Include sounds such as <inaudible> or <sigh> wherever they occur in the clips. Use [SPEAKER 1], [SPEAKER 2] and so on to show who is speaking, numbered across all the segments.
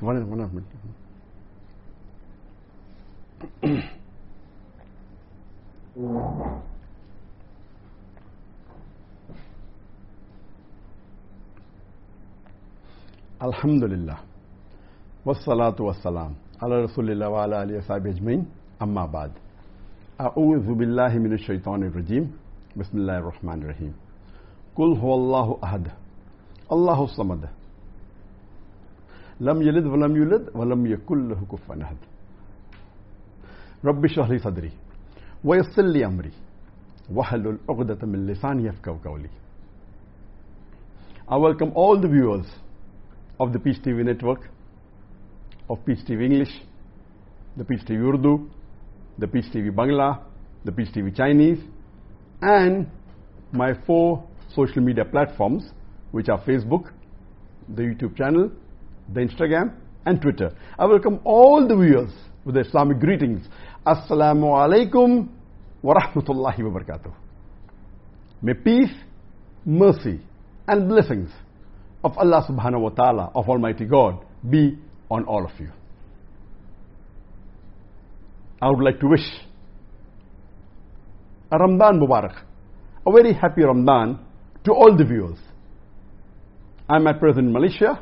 [SPEAKER 1] One minute. الحمد لله والصلاة والسلام على رسول الله وعلى آله وصحبه أجمعين أما بعد أعوذ بالله من الشيطان الرجيم بسم الله الرحمن الرحيم قل هو الله أحد الله الصمد لم يلد ولم يولد ولم يكن له كفوا أحد رب اشرح لي صدري ويسر لي أمري واحلل عقدة من لساني يفقهوا قولي I welcome all the viewers of the Peace TV network, of Peace TV English, the Peace TV Urdu, the Peace TV Bangla, the Peace TV Chinese, and my four social media platforms, which are Facebook, the YouTube channel, the Instagram, and Twitter. I welcome all the viewers with the Islamic greetings. Assalamu alaikum wa rahmatullahi wa barakatuh. May peace, mercy, and blessings of Allah subhanahu wa ta'ala, of Almighty God, be on all of you. I would like to wish a Ramadan Mubarak, a very happy Ramadan to all the viewers. I'm at present in Malaysia,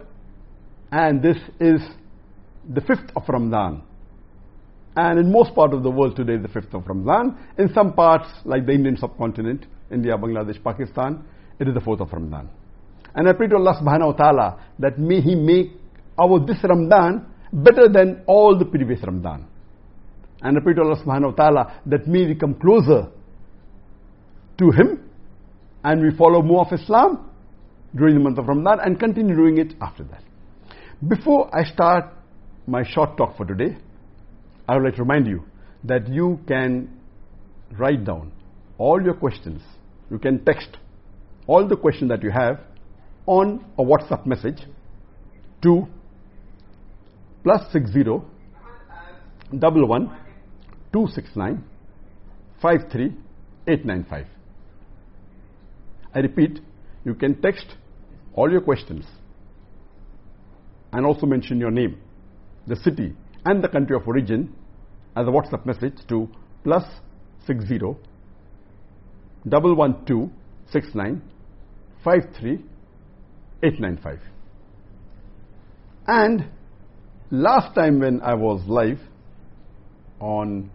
[SPEAKER 1] and this is the 5th of Ramadan. And in most parts of the world today, the 5th of Ramadan. In some parts, like the Indian subcontinent, India, Bangladesh, Pakistan, it is the 4th of Ramadan. And I pray to Allah subhanahu wa ta'ala that may He make our this Ramadan better than all the previous Ramadan. And I pray to Allah subhanahu wa ta'ala that may we come closer to Him and we follow more of Islam during the month of Ramadan and continue doing it after that. Before I start my short talk for today, I would like to remind you that you can write down all your questions. You can text all the questions that you have on a WhatsApp message to plus six zero double one two six nine five three eight nine five. I repeat, you can text all your questions and also mention your name, the city, and the country of origin as a WhatsApp message to plus six zero double one two six nine five three 895. And last time when I was live on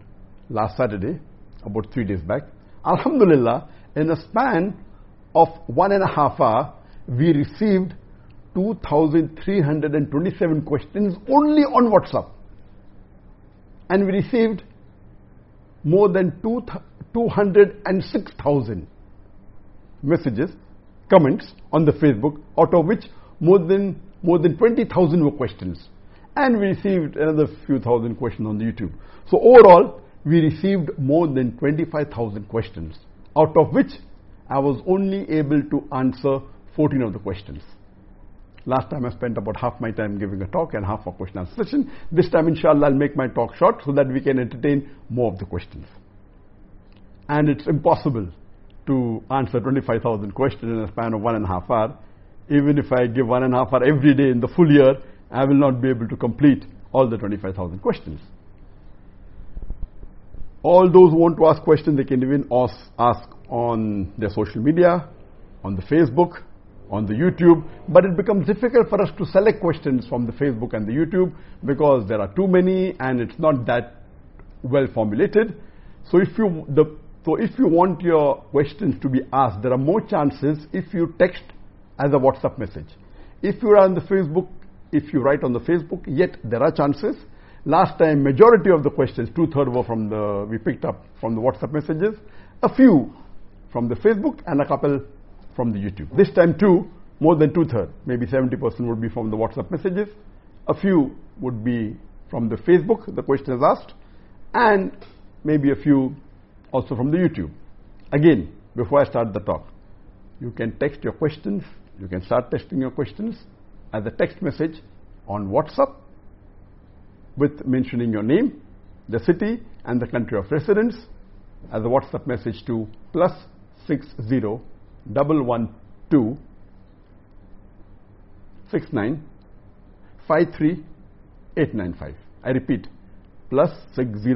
[SPEAKER 1] last Saturday, about three days back, Alhamdulillah, in a span of one and a half hour, we received 2,327 questions only on WhatsApp. And we received more than 206,000 messages comments on the Facebook, out of which more than more than 20,000 were questions. And we received another few thousand questions on the YouTube. So overall, we received more than 25,000 questions, out of which I was only able to answer 14 of the questions. Last time I spent about half my time giving a talk and half a question answer session. This time, inshallah, I'll make my talk short so that we can entertain more of the questions. And it's impossible to answer 25,000 questions in a span of one and a half hour. Even if I give one and a half hour every day in the full year, I will not be able to complete all the 25,000 questions. All those who want to ask questions, they can even ask, on their social media, on the Facebook, on the YouTube, but it becomes difficult for us to select questions from the Facebook and the YouTube because there are too many and it's not that well formulated. So if you, the so if you want your questions to be asked, there are more chances if you text as a WhatsApp message. If you are on the Facebook, if you write on the Facebook, yet there are chances. Last time, majority of the questions, two-thirds were from the, we picked up from the WhatsApp messages, a few from the Facebook and a couple from the YouTube. This time too, more than two-thirds, maybe 70% would be from the WhatsApp messages, a few would be from the Facebook, the questions asked, and maybe a few also from the YouTube. Again, before I start the talk, you can text your questions, you can start texting your questions as a text message on WhatsApp with mentioning your name, the city, and the country of residence as a WhatsApp message to plus six zero double one two six nine five three 895. I repeat, plus 60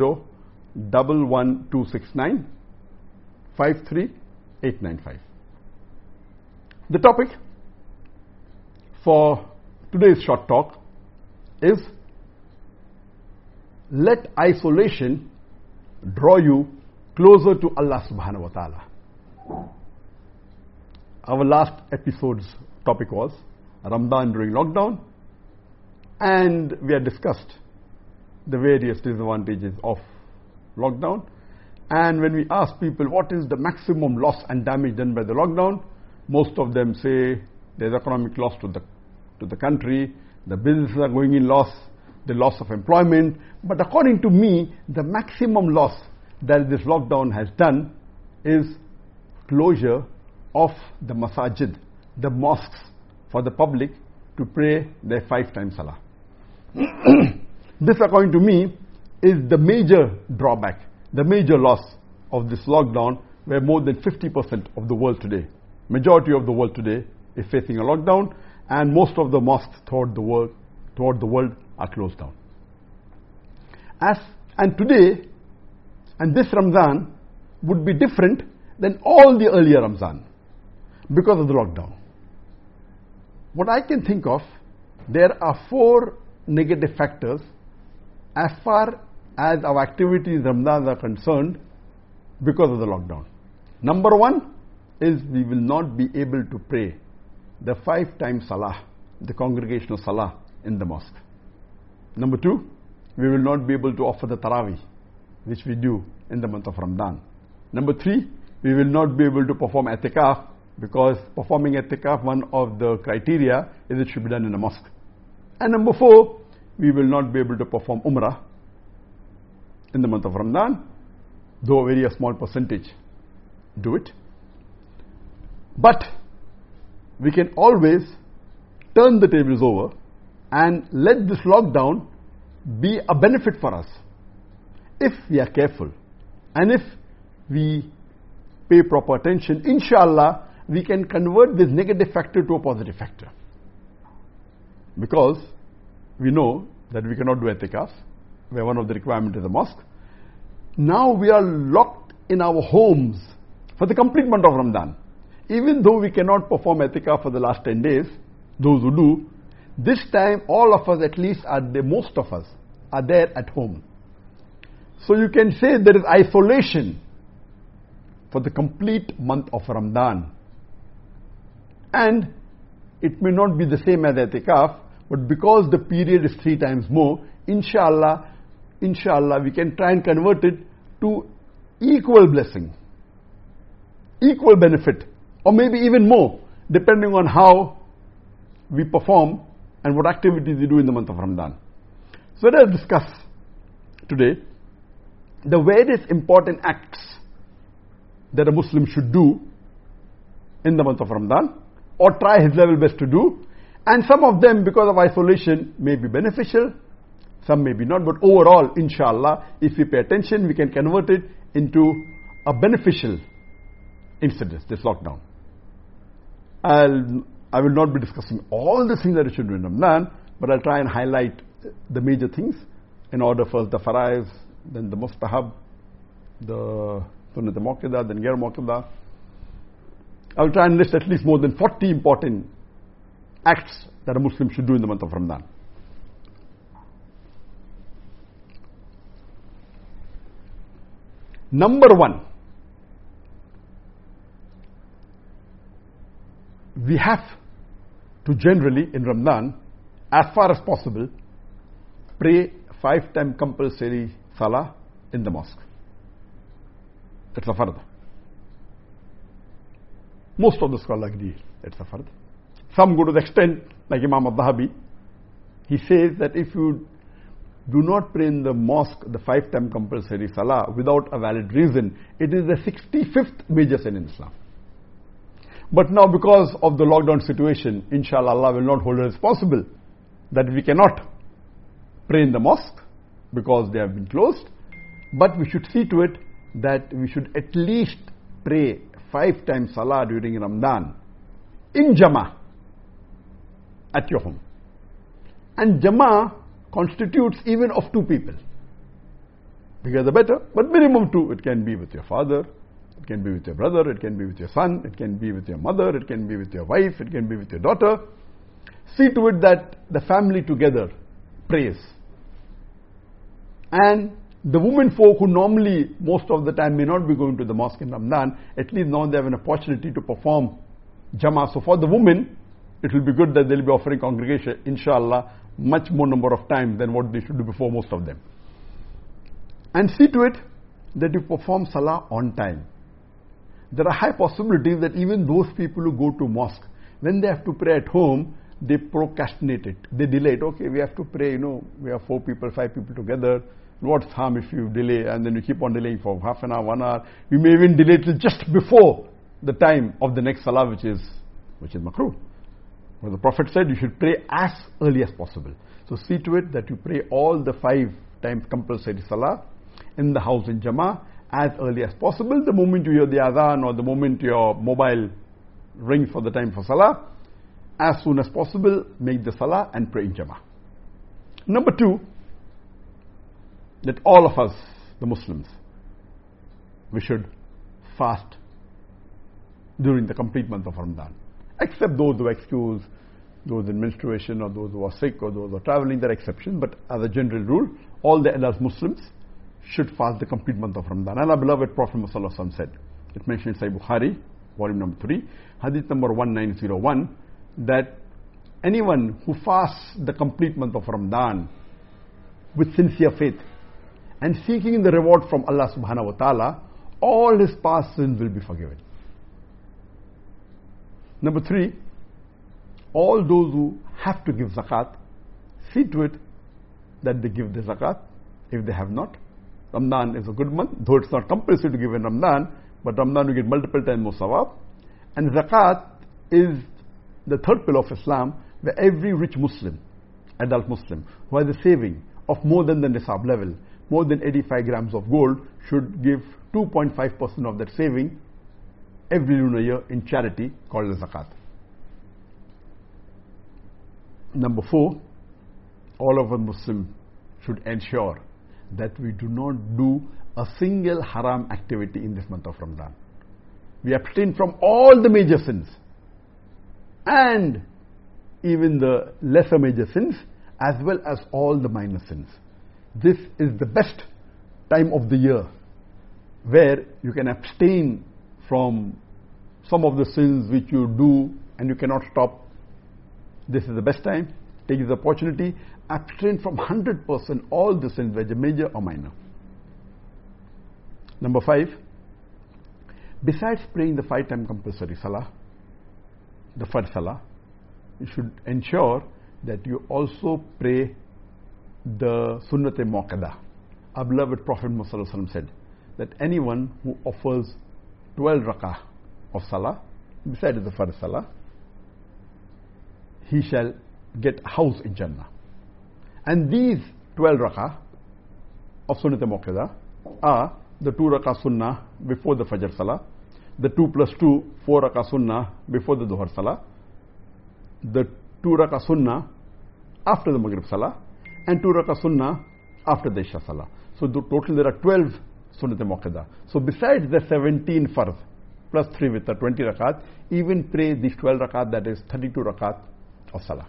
[SPEAKER 1] double one two six nine five three eight nine five. The topic for today's short talk is let isolation draw you closer to Allah subhanahu wa ta'ala. Our last episode's topic was Ramadan during lockdown and we had discussed the various disadvantages of lockdown. And when we ask people what is the maximum loss and damage done by the lockdown, most of them say there's economic loss to the, to the country, the businesses are going in loss, the loss of employment. But according to me, the maximum loss that this lockdown has done is closure of the masajid, the mosques for the public to pray their five times salah. <clears throat> this according to me is the major drawback, the major loss of this lockdown where more than 50% of the world today, majority of the world today is facing a lockdown and most of the mosques throughout the world, throughout the world are closed down. As, and today, and this Ramadan would be different than all the earlier Ramadan because of the lockdown. What I can think of, there are four negative factors as far as our activities in Ramadan are concerned because of the lockdown. Number one is we will not be able to pray the five times salah, the congregational salah in the mosque. Number two, we will not be able to offer the tarawih, which we do in the month of Ramadan. Number three, we will not be able to perform etikaf because performing a etikaf, one of the criteria is it should be done in a mosque. And number four, we will not be able to perform umrah in the month of Ramadan, though a very small percentage do it. But we can always turn the tables over and let this lockdown be a benefit for us if we are careful and if we pay proper attention inshallah we can convert this negative factor to a positive factor because we know that we cannot do etikaf where one of the requirements is a mosque. Now we are locked in our homes for the complete month of Ramadan. Even though we cannot perform etikaf for the last 10 days, those who do, this time all of us at least are the most of us are there at home. So you can say there is isolation for the complete month of Ramadan. And it may not be the same as etikaf, but because the period is three times more, inshallah, inshallah, we can try and convert it to equal blessing, equal benefit, or maybe even more, depending on how we perform and what activities we do in the month of Ramadan. So let us discuss today the various important acts that a Muslim should do in the month of Ramadan or try his level best to do and some of them because of isolation may be beneficial some may be not, but overall, inshallah, if we pay attention, we can convert it into a beneficial incident, this lockdown. I'll, I will not be discussing all the things that you should do in Ramadan, but I'll try and highlight the major things in order first the faraiz, then the mustahab, the sunnat muqtada, then ghair muqtada. I'll try and list at least more than 40 important acts that a Muslim should do in the month of Ramadan. Number one, we have to generally in Ramadan, as far as possible, pray five time compulsory salah in the mosque. It's a fard. Most of the scholars agree it's a fard. Some go to the extent, like Imam al-Dhahabi, he says that if you do not pray in the mosque the five time compulsory salah without a valid reason. It is the 65th major sin in Islam. But now because of the lockdown situation, inshallah Allah will not hold us responsible that we cannot pray in the mosque because they have been closed. But we should see to it that we should at least pray five times salah during Ramadan in Jama at your home. And Jama constitutes even of two people. Bigger the better, but minimum two. It can be with your father, it can be with your brother, it can be with your son, it can be with your mother, it can be with your wife, it can be with your daughter. See to it that the family together prays. And the women folk who normally, most of the time, may not be going to the mosque in Ramadan, at least now they have an opportunity to perform Jama. So for the women, it will be good that they'll be offering congregation, inshallah, much more number of times than what they should do before most of them. And see to it that you perform salah on time. There are high possibilities that even those people who go to mosque, when they have to pray at home, they procrastinate it. They delay it. Okay, we have to pray, you know, we have four people, five people together. What's harm if you delay and then you keep on delaying for half an hour, one hour. You may even delay till just before the time of the next salah, which is, which is makruh. Well, the Prophet said you should pray as early as possible. So see to it that you pray all the five times compulsory salah in the house in Jama as early as possible. The moment you hear the adhan or the moment your mobile rings for the time for salah, as soon as possible, make the salah and pray in Jama. Number two, that all of us, the Muslims, we should fast during the complete month of Ramadan. Except those who excuse, those in menstruation or those who are sick or those who are traveling, there are exceptions. But as a general rule, all the adult Muslims should fast the complete month of Ramadan. And our beloved Prophet Muhammad said, it mentioned in Sahih Bukhari, volume number 3, hadith number 1901, that anyone who fasts the complete month of Ramadan with sincere faith and seeking the reward from Allah subhanahu wa ta'ala, all his past sins will be forgiven. Number three, all those who have to give zakat, see to it that they give the zakat if they have not. Ramadan is a good month, though it's not compulsory to give in Ramadan, but Ramadan you get multiple times more sawab. And zakat is the third pillar of Islam, where every rich Muslim, adult Muslim, who has a saving of more than the nisab level, more than 85 grams of gold, should give 2.5% of that saving every lunar year in charity called the zakat. Number four, all of us Muslims should ensure that we do not do a single haram activity in this month of Ramadan. We abstain from all the major sins and even the lesser major sins as well as all the minor sins. This is the best time of the year where you can abstain from some of the sins which you do and you cannot stop. This is the best time. Take this opportunity. Abstain from 100% all the sins, whether major or minor. Number five, besides praying the five time compulsory salah, the first salah, you should ensure that you also pray the sunnat muakkada. Our beloved Prophet Muhammad said that anyone who offers 12 rakah of salah, besides the first salah, he shall get a house in Jannah. And these 12 rakah of sunnat muakkada are the 2 rakah sunnah before the fajr salah, the 2 plus 2, 4 rakah sunnah before the Dhuhr Salah, the 2 rakah sunnah after the Maghrib Salah, and 2 rakah sunnah after the Isha Salah. So the total there are 12 sunnat muakkada. So besides the 17 farz, plus 3 with the 20 rakat, even pray these 12 rakat, that is 32 rakat of Salah.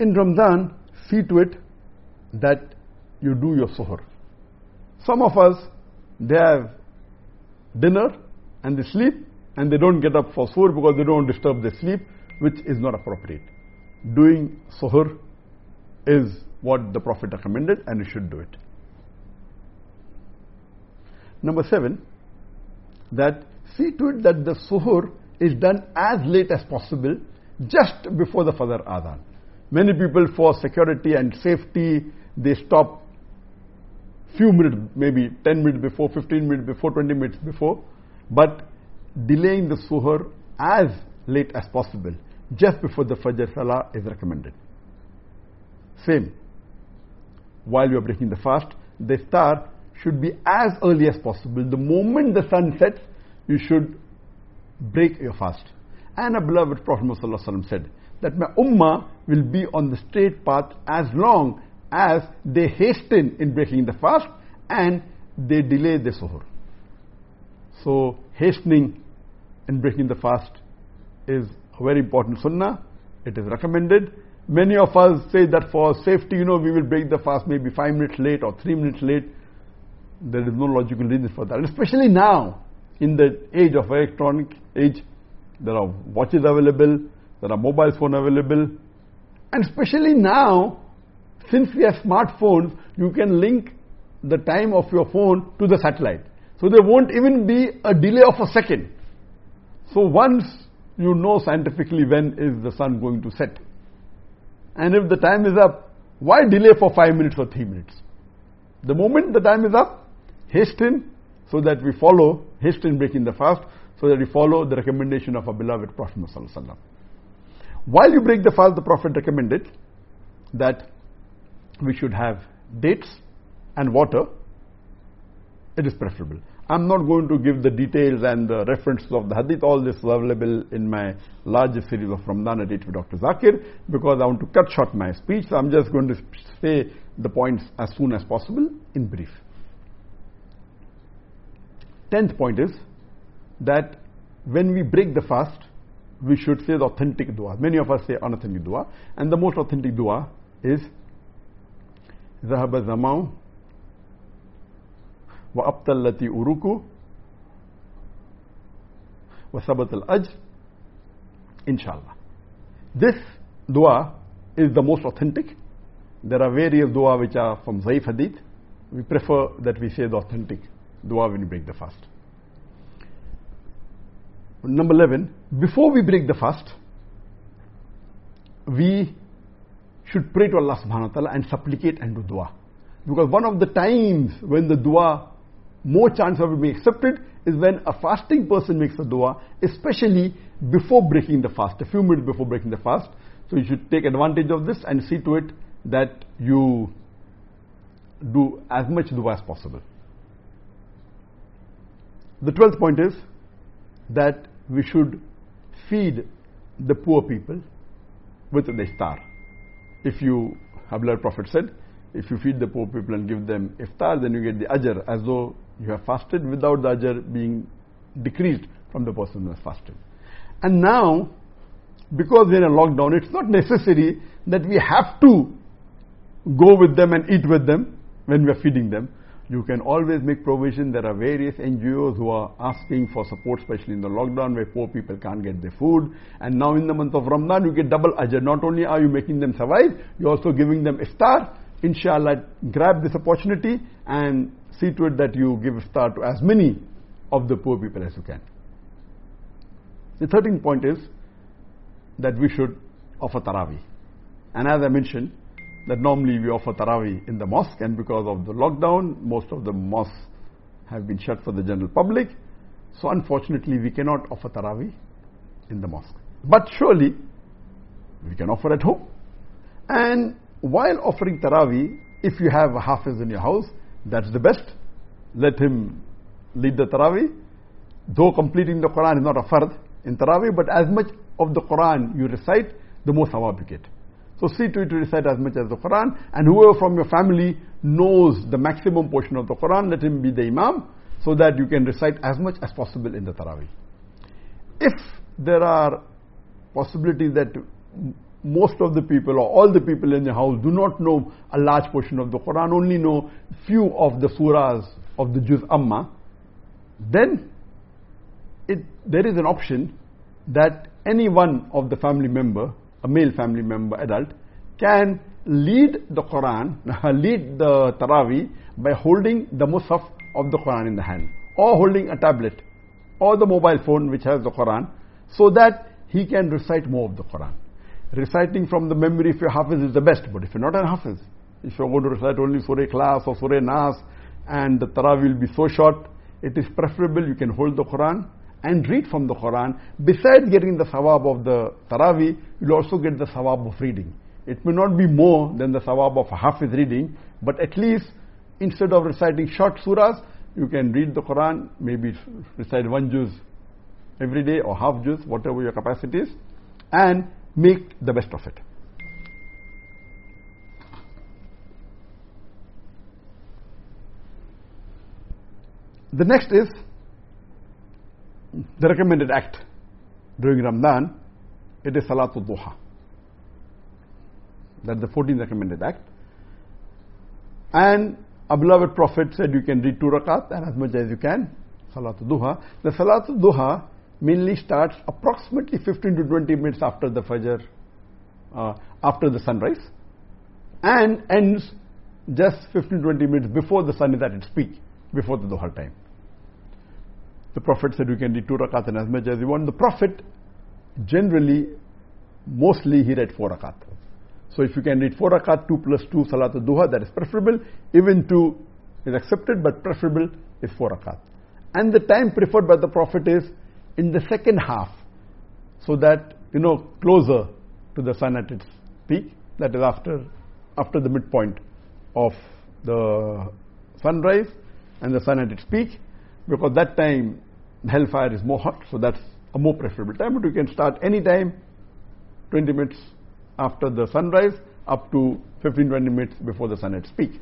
[SPEAKER 1] In Ramadan, see to it that you do your suhoor. Some of us they have dinner and they sleep and they don't get up for suhoor because they don't disturb their sleep, which is not appropriate. Doing suhoor is what the Prophet recommended and you should do it. Number seven, that see to it that the suhoor is done as late as possible just before the Fajr Adhan. Many people for security and safety, they stop few minutes, maybe 10 minutes before, 15 minutes before, 20 minutes before, but delaying the suhoor as late as possible, just before the Fajr Salah is recommended. Same. While you are breaking the fast, the iftar should be as early as possible. The moment the sun sets, you should break your fast. And a beloved Prophet Muhammad said that my ummah will be on the straight path as long as they hasten in breaking the fast and they delay the suhoor. So, hastening in breaking the fast is a very important sunnah. It is recommended. Many of us say that for safety, you know, we will break the fast maybe five minutes late or three minutes late. There is no logical reason for that. Especially now, in the age of electronic age, there are watches available, there are mobile phone available, and especially now, since we have smartphones, you can link the time of your phone to the satellite. So there won't even be a delay of a second. So once you know scientifically when is the sun going to set. And if the time is up, why delay for 5 minutes or 3 minutes? The moment the time is up, hasten so that we follow, hasten breaking the fast, so that we follow the recommendation of our beloved Prophet Muhammad While you break the fast, the Prophet recommended that we should have dates and water. It is preferable. I'm not going to give the details and the references of the hadith. All this is available in my larger series of Ramadan Hadith with Dr. Zakir because I want to cut short my speech. So I'm just going to say the points as soon as possible in brief. Tenth point is that when we break the fast, we should say the authentic dua. Many of us say unauthentic dua, and the most authentic dua is Zahaba Zamau الزمان وأبطلت أروكو وثبت الأجر Inshallah. This dua is the most authentic. There are various dua which are from Zaif Hadith. We prefer that we say the authentic dua when we break the fast. Number 11, before we break the fast, we should pray to Allah subhanahu wa ta'ala and supplicate and do dua. Because one of the times when the dua more chance of it being accepted is when a fasting person makes a dua, especially before breaking the fast, a few minutes before breaking the fast. So you should take advantage of this and see to it that you do as much dua as possible. The twelfth point is that we should feed the poor people with the iftar. If you, Abdullah Prophet said, if you feed the poor people and give them iftar, then you get the ajr as though you have fasted without the ajr being decreased from the person who has fasted. And now, because we are in a lockdown, it's not necessary that we have to go with them and eat with them when we are feeding them. You can always make provision. There are various NGOs who are asking for support, especially in the lockdown where poor people can't get their food. And now in the month of Ramadan, you get double ajr. Not only are you making them survive, you're also giving them iftar. Inshallah, grab this opportunity and see to it that you give iftar to as many of the poor people as you can. The 13th point is that we should offer tarawih. And as I mentioned, that normally we offer tarawih in the mosque and because of the lockdown, most of the mosques have been shut for the general public. So unfortunately, we cannot offer tarawih in the mosque. But surely, we can offer at home. And while offering tarawih, if you have a hafiz in your house, that's the best. Let him lead the Taraweeh. Though completing the Quran is not a fard in Taraweeh, but as much of the Quran you recite, the more sawab you get. So see to it to recite as much as the Quran, and whoever from your family knows the maximum portion of the Quran, let him be the Imam, so that you can recite as much as possible in the Taraweeh. If there are possibilities that most of the people or all the people in the house do not know a large portion of the Quran, only know few of the surahs of the Juz Amma, then it, there is an option that any one of the family member, a male family member, adult, can lead the Quran, <laughs> lead the Taraweeh by holding the Mushaf of the Quran in the hand, or holding a tablet, or the mobile phone which has the Quran, so that he can recite more of the Quran reciting from the memory if you're Hafiz is the best, but if you're not a Hafiz, if you're going to recite only Surah Ikhlas or Surah Nas and the Tarawih will be so short, it is preferable you can hold the Quran and read from the Quran. Besides getting the sawab of the Tarawih, you'll also get the sawab of reading. It may not be more than the sawab of Hafiz reading, but at least instead of reciting short surahs, you can read the Quran, maybe recite one juz every day or half juz, whatever your capacity is, and make the best of it. The next is the recommended act during Ramadan. It is Salatul Duha. That's the 14th recommended act. And a beloved Prophet said you can read two rakat and as much as you can, Salatul Duha. The Salatul Duha mainly starts approximately 15 to 20 minutes after the Fajr, uh, after the sunrise, and ends just 15 to 20 minutes before the sun is at its peak, before the Duha time. The Prophet said you can read two rakat and as much as you want. The Prophet generally, mostly he read four rakat. So if you can read four rakat, two plus two salat al-duha, that is preferable. Even two is accepted, but preferable is four rakat. And the time preferred by the Prophet is in the second half, so that you know closer to the sun at its peak. That is after after the midpoint of the sunrise and the sun at its peak, because that time hellfire is more hot, so that's a more preferable time. But you can start any time, 20 minutes after the sunrise up to 15 20 minutes before the sun at its peak.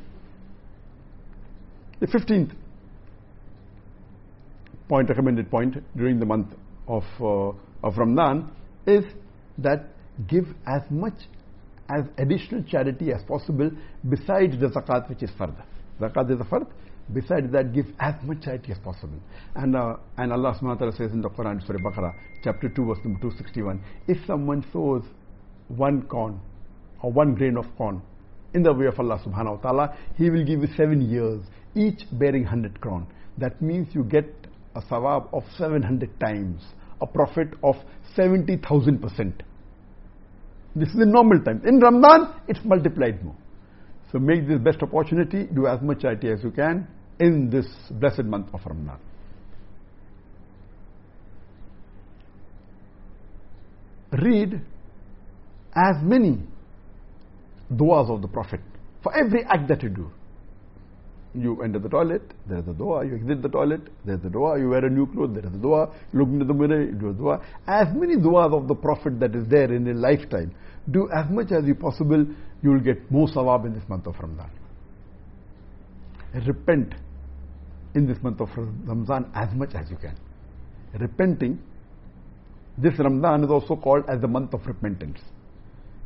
[SPEAKER 1] The 15th point, recommended point during the month of, uh, of Ramadan is that give as much as additional charity as possible besides the zakat which is fard. Zakat is a fard. Besides that, give as much charity as possible. And, uh, and Allah subhanahu wa ta'ala says in the Quran, Surah Baqarah, chapter 2, verse number 261, if someone sows one corn or one grain of corn in the way of Allah subhanahu wa ta'ala, He will give you seven years, each bearing 100 crown. That means you get a sawab of 700 times, a profit of 70,000%. This is in normal times. In Ramadan, it's multiplied more. So make this best opportunity, do as much charity as you can in this blessed month of Ramadan. Read as many du'as of the Prophet for every act that you do. You enter the toilet, there is a dua. You exit the toilet, there is a dua. You wear a new clothes, there is a dua. You look into the mirror, you do a dua. As many du'as of the Prophet that is there in a lifetime. Do as much as you possible, you will get more sawab in this month of Ramadan. Repent in this month of Ramadan as much as you can. Repenting, this Ramadan is also called as the month of repentance.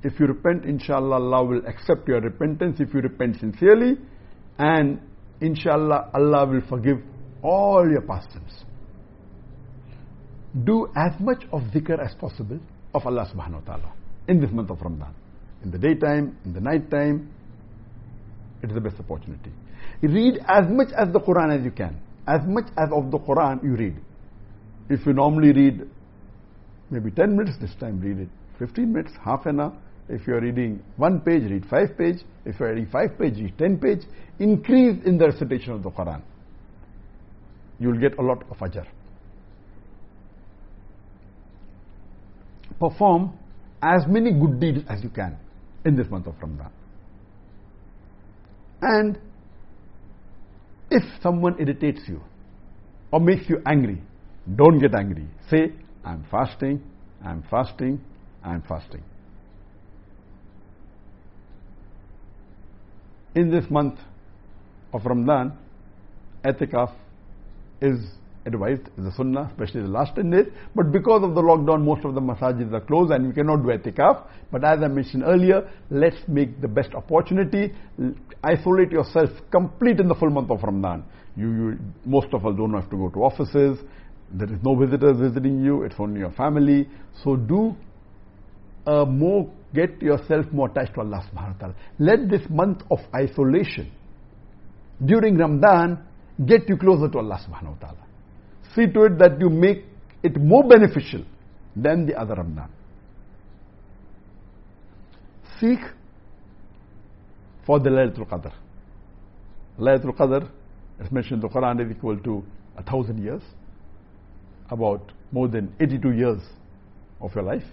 [SPEAKER 1] If you repent, inshallah, Allah will accept your repentance if you repent sincerely, and inshallah, Allah will forgive all your past sins. Do as much of dhikr as possible of Allah subhanahu wa ta'ala in this month of Ramadan. In the daytime, in the night time, it is the best opportunity. Read as much as the Quran as you can. As much as of the Quran you read. If you normally read maybe 10 minutes, this time read it 15 minutes, half an hour. If you are reading one page, read five page. If you are reading five page, read ten page. Increase in the recitation of the Quran. You will get a lot of ajr. Perform as many good deeds as you can in this month of Ramadan. And if someone irritates you or makes you angry, don't get angry. Say, I'm fasting, I'm fasting, I'm fasting. In this month of Ramadan, etikaf is advised, is a sunnah, especially the last 10 days. But because of the lockdown, most of the masajid are closed and we cannot do etikaf. But as I mentioned earlier, let's make the best opportunity. Isolate yourself complete in the full month of Ramadan. You, you, most of us don't have to go to offices. There is no visitors visiting you. It's only your family. So do uh, more get yourself more attached to Allah subhanahu wa ta'ala. Let this month of isolation during Ramadan get you closer to Allah subhanahu wa ta'ala. See to it that you make it more beneficial than the other Ramadan. Seek for the Laylatul Qadr. Laylatul Qadr, as mentioned in the Quran, is equal to a thousand years, about more than 82 years of your life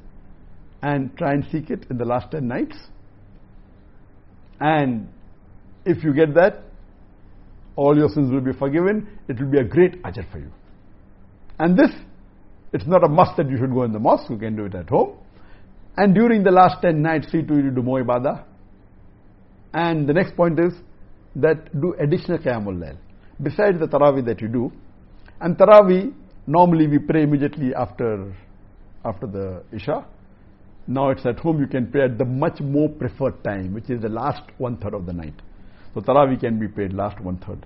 [SPEAKER 1] and try and seek it in the last 10 nights. And if you get that, all your sins will be forgiven. It will be a great ajr for you. And this It's not a must that you should go in the mosque, you can do it at home. And during the last 10 nights, see to you do more ibadah. And the next point is that do additional Qiyamul Layl. Besides the Taraweeh that you do, and Taraweeh, normally we pray immediately after, after the Isha. Now it's at home, you can pray at the much more preferred time, which is the last one third of the night. So Taraweeh can be prayed last one third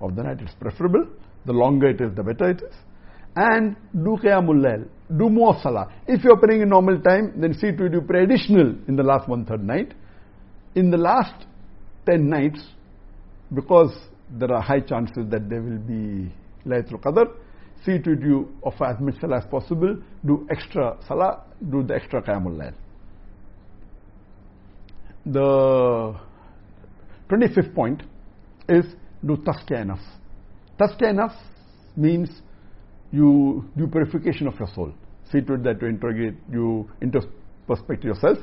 [SPEAKER 1] of the night. It's preferable. The longer it is, the better it is. And do Qiyamul. Do more Salah. If you're praying in normal time, then see to it you pray additional in the last one third night. In the last ten nights, because there are high chances that there will be Laylatul Qadr, see to it you as much Salah as possible, do extra Salah, do the extra Qiyamul Layl. The 25th point is do Tazkiyah Nafs. Tazkiyah Nafs means you do purification of your soul. See to it that you interrogate, you introspect yourself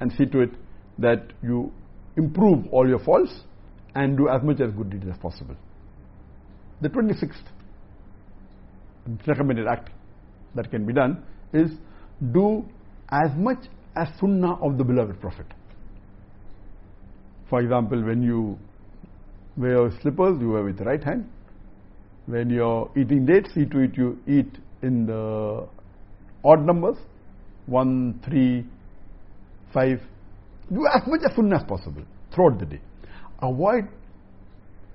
[SPEAKER 1] and see to it that you improve all your faults and do as much as good deeds as possible. The 26th recommended act that can be done is do as much as sunnah of the beloved Prophet. For example, when you wear slippers, you wear with the right hand. When you're eating dates, eat to it you eat in the odd numbers, 1, 3, 5. Do as much as sunnah as possible throughout the day. Avoid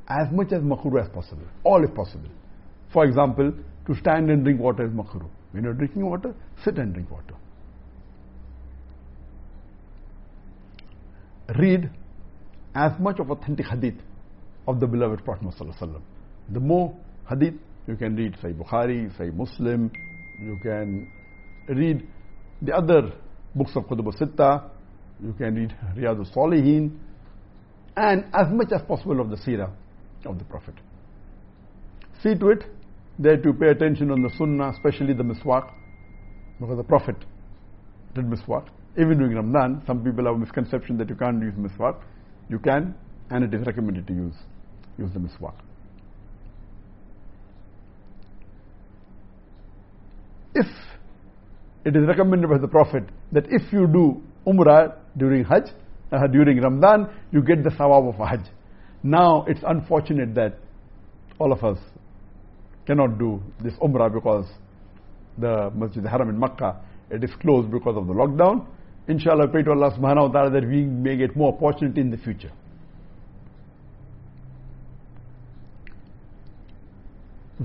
[SPEAKER 1] as much as makruh as possible, all if possible. For example, to stand and drink water is makruh. When you're drinking water, sit and drink water. Read as much of authentic hadith of the beloved Prophet ﷺ. The more hadith you can read, say Bukhari, say Muslim, you can read the other books of Qutub Sitta, you can read Riyadh Salihin, and as much as possible of the seerah of the Prophet. See to it that to pay attention on the Sunnah, especially the Miswak, because the Prophet did Miswak. Even during Ramadan, some people have a misconception that you can't use Miswak. You can, and it is recommended to use, use the Miswak. If it is recommended by the Prophet that if you do Umrah during Hajj, uh, during Ramadan, you get the sawab of Hajj. Now, it's unfortunate that all of us cannot do this Umrah because the Masjid Haram in Makkah, it is closed because of the lockdown. Inshallah, pray to Allah subhanahu wa ta'ala that we may get more opportunity in the future.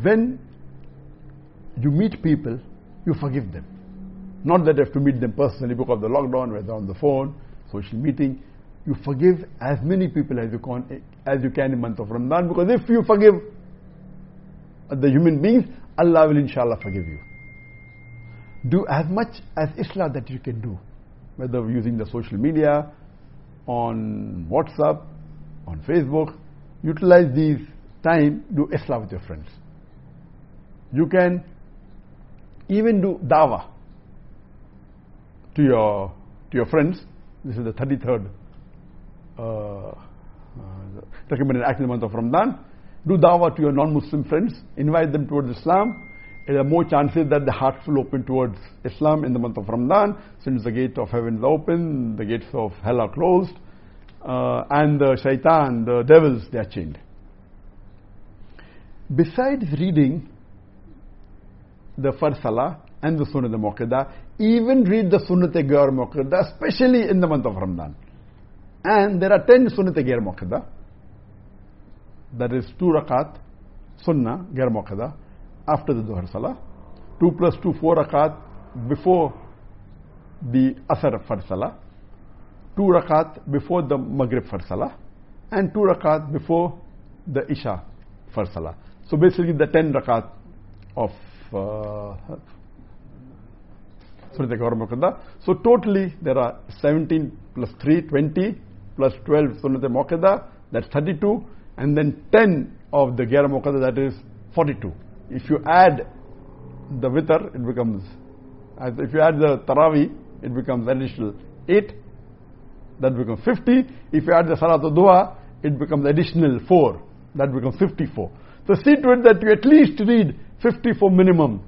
[SPEAKER 1] When you meet people, you forgive them. Not that you have to meet them personally because of the lockdown, whether on the phone, social meeting. You forgive as many people as you can, as you can in the month of Ramadan because if you forgive the human beings, Allah will inshallah forgive you. Do as much as Islah that you can do, whether using the social media, on WhatsApp, on Facebook. Utilize these time, do Islah with your friends. You can even do dawah to your to your friends. This is the 33rd uh, uh, recommended act in the month of Ramadan. Do dawah to your non-Muslim friends. Invite them towards Islam. There are more chances that the hearts will open towards Islam in the month of Ramadan, since the gate of heaven is open, the gates of hell are closed, uh, and the shaitan, the devils, they are chained. Besides reading the Fard Salah and the Sunnah al-Muqaddah, even read the Sunnah Gair Muqaddah, especially in the month of Ramadan. And there are 10 Sunnah Gair Muqaddah. That is 2 rakat, Sunnah Gair Muqaddah, after the Dhuhr Salah. 2 plus 2, 4 rakat before the Asr Fard Salah. 2 rakat before the Maghrib Fard Salah. And 2 rakat before the Isha Fard Salah. So basically the 10 rakat of uh, Sunnat Muqadda. So totally there are 17 plus 3, 20 plus 12 Sunnat Muqadda, that's 32, and then 10 of the Gair Muqadda, that is 42. If you add the Witr, it becomes, if you add the Taraweeh, it becomes additional 8, that becomes 50. If you add the Salatul Duha, it becomes additional 4, that becomes 54. So see to it that you at least read 54 minimum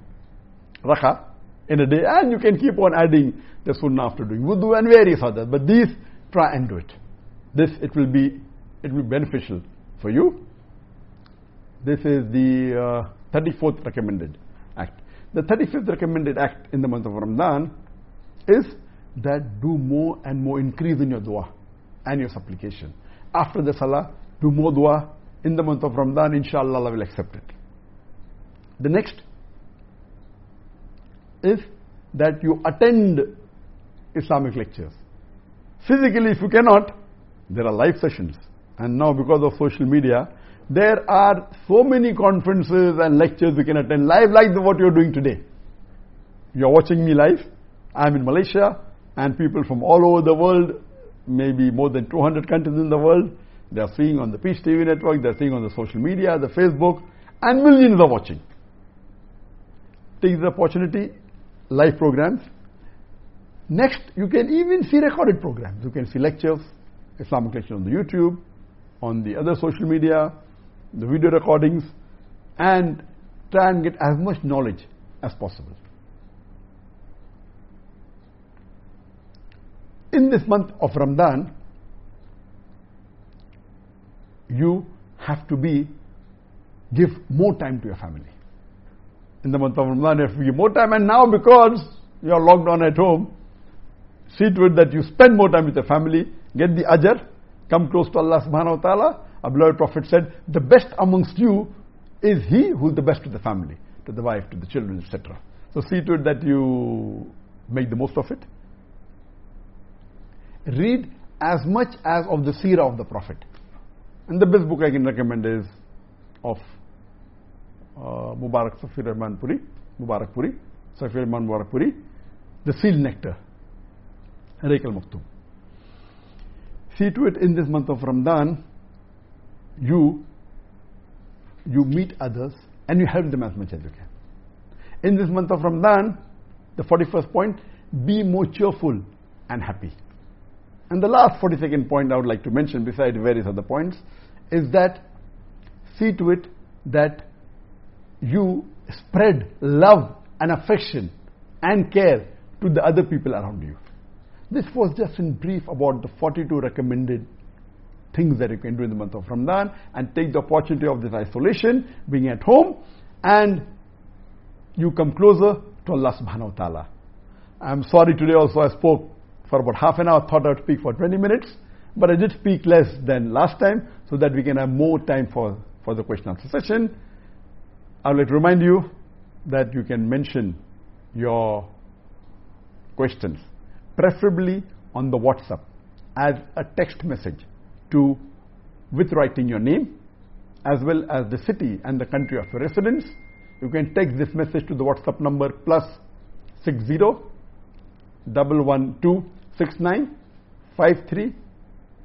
[SPEAKER 1] rakah in a day and you can keep on adding the sunnah after doing wudu and various others. But these, try and do it. This, it will be, it will be beneficial for you. This is the uh, 34th recommended act. The 35th recommended act in the month of Ramadan is that do more and more increase in your dua and your supplication. After the salah, do more dua. In the month of Ramadan, inshallah, Allah will accept it. The next is that you attend Islamic lectures. Physically, if you cannot, there are live sessions. And now, because of social media, there are so many conferences and lectures you can attend live, like what you're doing today. You're watching me live. I'm in Malaysia, and people from all over the world, maybe more than 200 countries in the world, they are seeing on the Peace TV network, they're seeing on the social media, the Facebook, and millions are watching. Take the opportunity, live programs. Next, you can even see recorded programs. You can see lectures, Islamic lectures on the YouTube, on the other social media, the video recordings, and try and get as much knowledge as possible. In this month of Ramadan, you have to be give more time to your family. In the month of Ramadan, you to give more time, and now because you are locked down at home, see to it that you spend more time with your family, get the ajr, come close to Allah subhanahu wa ta'ala. Our beloved Prophet said, The best amongst you is he who is the best to the family, to the wife, to the children, etc. So see to it that you make the most of it. Read as much as of the seerah of the Prophet. And the best book I can recommend is of uh, Mubarak Safir Rahman Puri, Mubarak Puri, Safir Rahman Mubarak Puri, The Sealed Nectar, Raheeq al-Makhtum. See to it in this month of Ramadan, you you meet others and you help them as much as you can. In this month of Ramadan, the 41st point, be more cheerful and happy. And the last 42nd point I would like to mention, besides various other points, is that see to it that you spread love and affection and care to the other people around you. This was just in brief about the 42 recommended things that you can do in the month of Ramadan and take the opportunity of this isolation, being at home, and you come closer to Allah subhanahu wa ta'ala. I'm sorry today also I spoke for about half an hour, thought I'd speak for 20 minutes, but I did speak less than last time so that we can have more time for, for the question answer session. I would like to remind you that you can mention your questions, preferably on the WhatsApp as a text message to with writing your name as well as the city and the country of your residence. You can text this message to the WhatsApp number plus 60 double one two six nine five three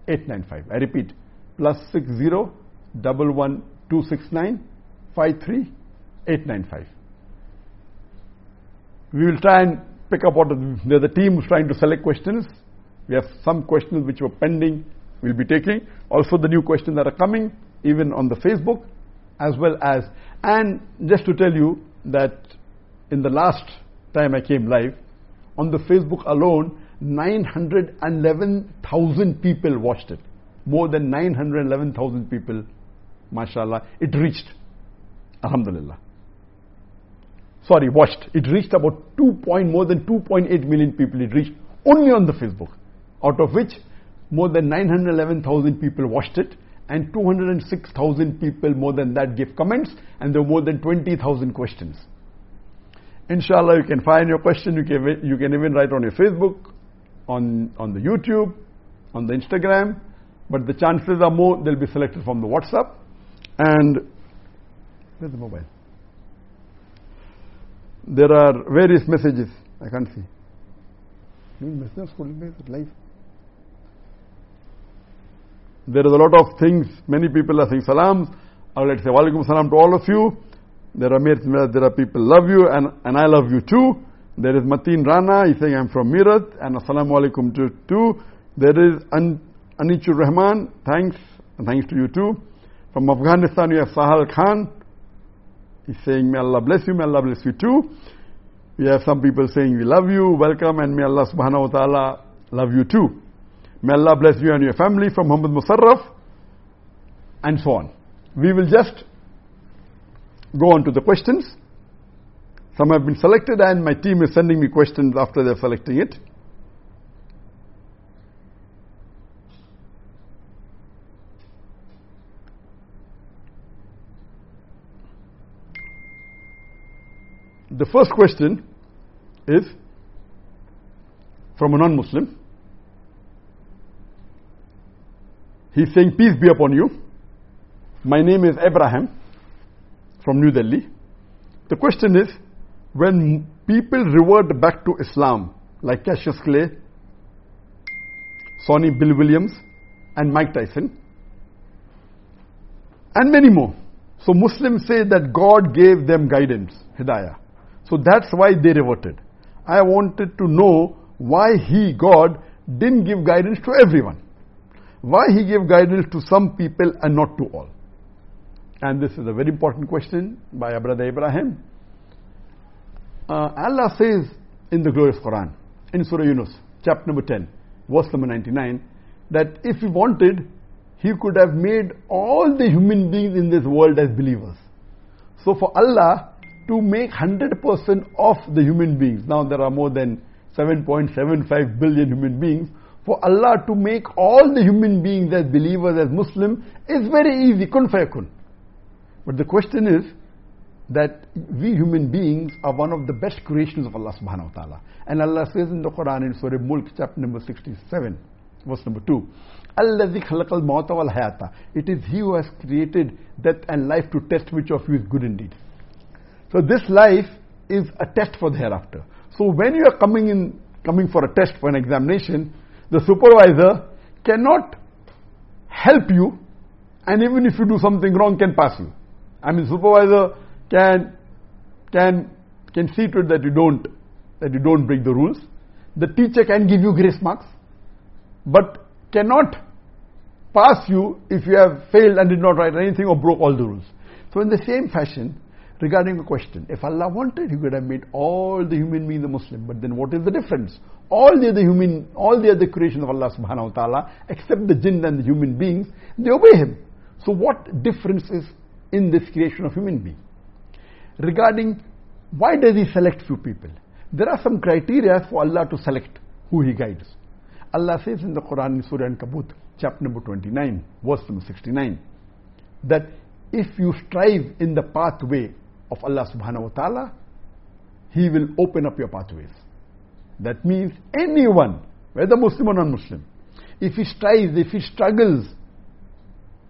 [SPEAKER 1] eight nine five. I repeat, plus six zero double one two six nine five three eight nine five. We will try and pick up what the, the team is trying to select questions. We have some questions which were pending. We'll be taking also the new questions that are coming, even on the Facebook, as well as and just to tell you that in the last time I came live, on the Facebook alone, 911,000 people watched it. More than 911,000 people, mashallah, it reached. Alhamdulillah. Sorry, watched. It reached about 2 point, more than 2.8 million people. It reached only on the Facebook, out of which more than 911,000 people watched it and 206,000 people more than that gave comments and there were more than 20,000 questions. Inshallah, you can find your question. You can, you can even write on your Facebook, on, on the YouTube, on the Instagram. But the chances are more they'll be selected from the WhatsApp. And where's the mobile? There are various messages. I can't see. Live. There is a lot of things. Many people are saying salams. I would like to say walaikum salam to all of you. There are, there are people love you and, and I love you too. There is Mateen Rana, he's saying I'm from Meerut and assalamu alaikum to too. There is An, Anichur Rahman, thanks, and thanks to you too. From Afghanistan you have Sahal Khan, he's saying may Allah bless you, may Allah bless you too. We have some people saying, We love you, welcome, and may Allah subhanahu wa ta'ala love you too. May Allah bless you and your family from Muhammad Musarraf, and so on. We will just go on to the questions. Some have been selected, and my team is sending me questions after they're selecting it. The first question is from a non Muslim. He's saying, Peace be upon you. My name is Abraham from New Delhi. The question is when people revert back to Islam, like Cassius Clay, Sonny Bill Williams, and Mike Tyson, and many more. So Muslims say that God gave them guidance, Hidayah. So that's why they reverted. I wanted to know why He, God, didn't give guidance to everyone. Why He gave guidance to some people and not to all. And this is a very important question by brother Abraham. Uh, Allah says in the glorious Quran, in Surah Yunus, chapter number 10, verse number 99, that if He wanted, He could have made all the human beings in this world as believers. So for Allah, to make 100% of the human beings. Now there are more than 7.75 billion human beings. For Allah to make all the human beings as believers, as Muslim, is very easy. Kun fayakun. But the question is that we human beings are one of the best creations of Allah subhanahu wa ta'ala. And Allah says in the Quran in Surah Mulk, chapter number 67, verse number 2. It is He who has created death and life to test which of you is good indeed. So this life is a test for the hereafter. So when you are coming in, coming for a test for an examination, the supervisor cannot help you, and even if you do something wrong, can pass you. I mean, supervisor can can can see to it that you don't that you don't break the rules. The teacher can give you grace marks, but cannot pass you if you have failed and did not write anything or broke all the rules. So in the same fashion, regarding a question. If Allah wanted, He could have made all the human beings a Muslim. But then what is the difference? All the other human, all the other creation of Allah subhanahu wa ta'ala, except the jinn and the human beings, they obey Him. So what difference is in this creation of human being? Regarding why does He select few people? There are some criteria for Allah to select who He guides. Allah says in the Quran in Surah Ankabut, chapter number 29, verse number 69, that if you strive in the pathway of Allah subhanahu wa ta'ala, He will open up your pathways. That means anyone, whether Muslim or non-Muslim, if he strives, if he struggles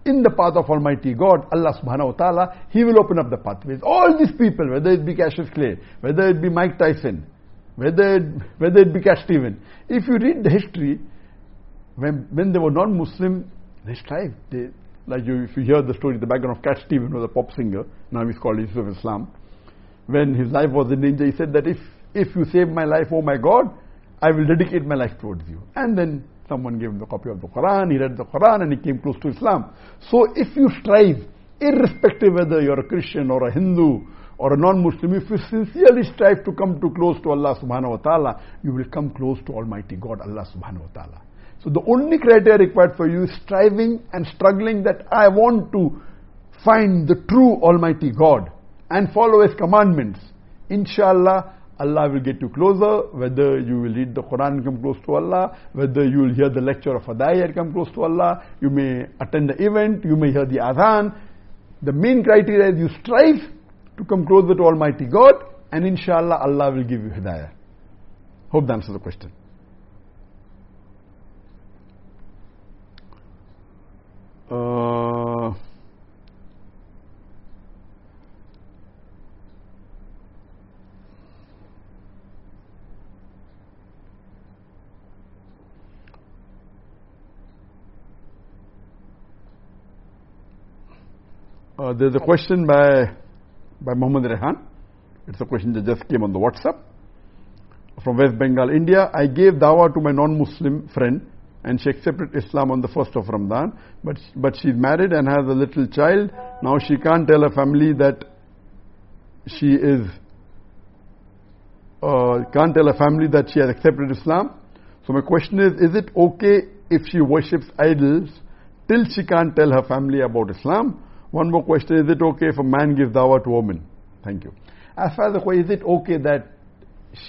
[SPEAKER 1] in the path of Almighty God, Allah subhanahu wa ta'ala, He will open up the pathways. All these people, whether it be Cassius Clay, whether it be Mike Tyson, whether it, whether it be Cat Stevens, if you read the history, when, when they were non-Muslim, they strived. They, like you, if you hear the story, the background of Cat Stevens was a pop singer, now he's called Yusuf Islam. When his life was in danger, he said that if, if you save my life, oh my God, I will dedicate my life towards you. And then someone gave him the copy of the Quran, he read the Quran and he came close to Islam. So if you strive, irrespective whether you're a Christian or a Hindu or a non-Muslim, if you sincerely strive to come too close to Allah subhanahu wa ta'ala, you will come close to Almighty God, Allah subhanahu wa ta'ala. So the only criteria required for you is striving and struggling that I want to find the true Almighty God and follow His commandments. Inshallah, Allah will get you closer, whether you will read the Quran and come close to Allah, whether you will hear the lecture of Hidayah and come close to Allah, you may attend the event, you may hear the adhan. The main criteria is you strive to come closer to Almighty God, and inshallah Allah will give you Hidayah. Hope that answers the question. Uh, uh, there's a question by by Muhammad Rehan. It's a question that just came on the WhatsApp from West Bengal, India. I gave dawah to my non-Muslim friend and she accepted Islam on the first of Ramadan. But but she's married and has a little child. Now she can't tell her family that she is uh, can't tell her family that she has accepted Islam. So my question is, is it okay if she worships idols till she can't tell her family about Islam? One more question, is it okay if a man gives dawah to a woman? Thank you. As far as the question, is it okay that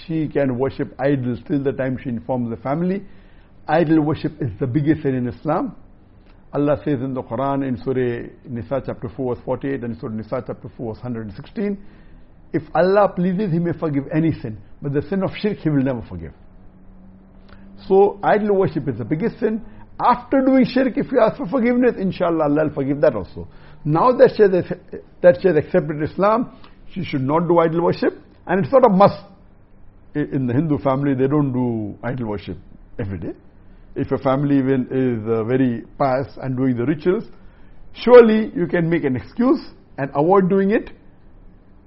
[SPEAKER 1] she can worship idols till the time she informs the family? Idol worship is the biggest sin in Islam. Allah says in the Quran in Surah Nisa chapter 4 verse 48 and Surah Nisa chapter 4 verse 116, if Allah pleases, He may forgive any sin, but the sin of shirk He will never forgive. So idol worship is the biggest sin. After doing shirk, if you ask for forgiveness, inshallah Allah will forgive that also. Now that she has, that she has accepted Islam, she should not do idol worship, and it's not a must. In the Hindu family, they don't do idol worship every day if a family even is uh, very pious and doing the rituals, surely you can make an excuse and avoid doing it.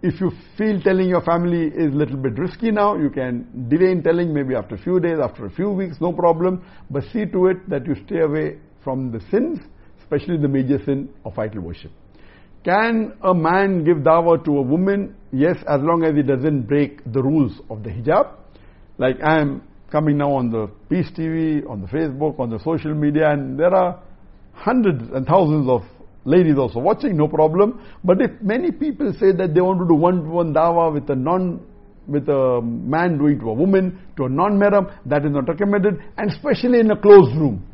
[SPEAKER 1] If you feel telling your family is a little bit risky now, you can delay in telling maybe after a few days, after a few weeks, no problem. But see to it that you stay away from the sins, especially the major sin of idol worship. Can a man give dawah to a woman? Yes, as long as he doesn't break the rules of the hijab. Like I am coming now on the Peace TV, on the Facebook, on the social media, and there are hundreds and thousands of ladies also watching, no problem. But if many people say that they want to do one-to-one dawah with a non with a man doing to a woman, to a non-mahram, that is not recommended, and especially in a closed room.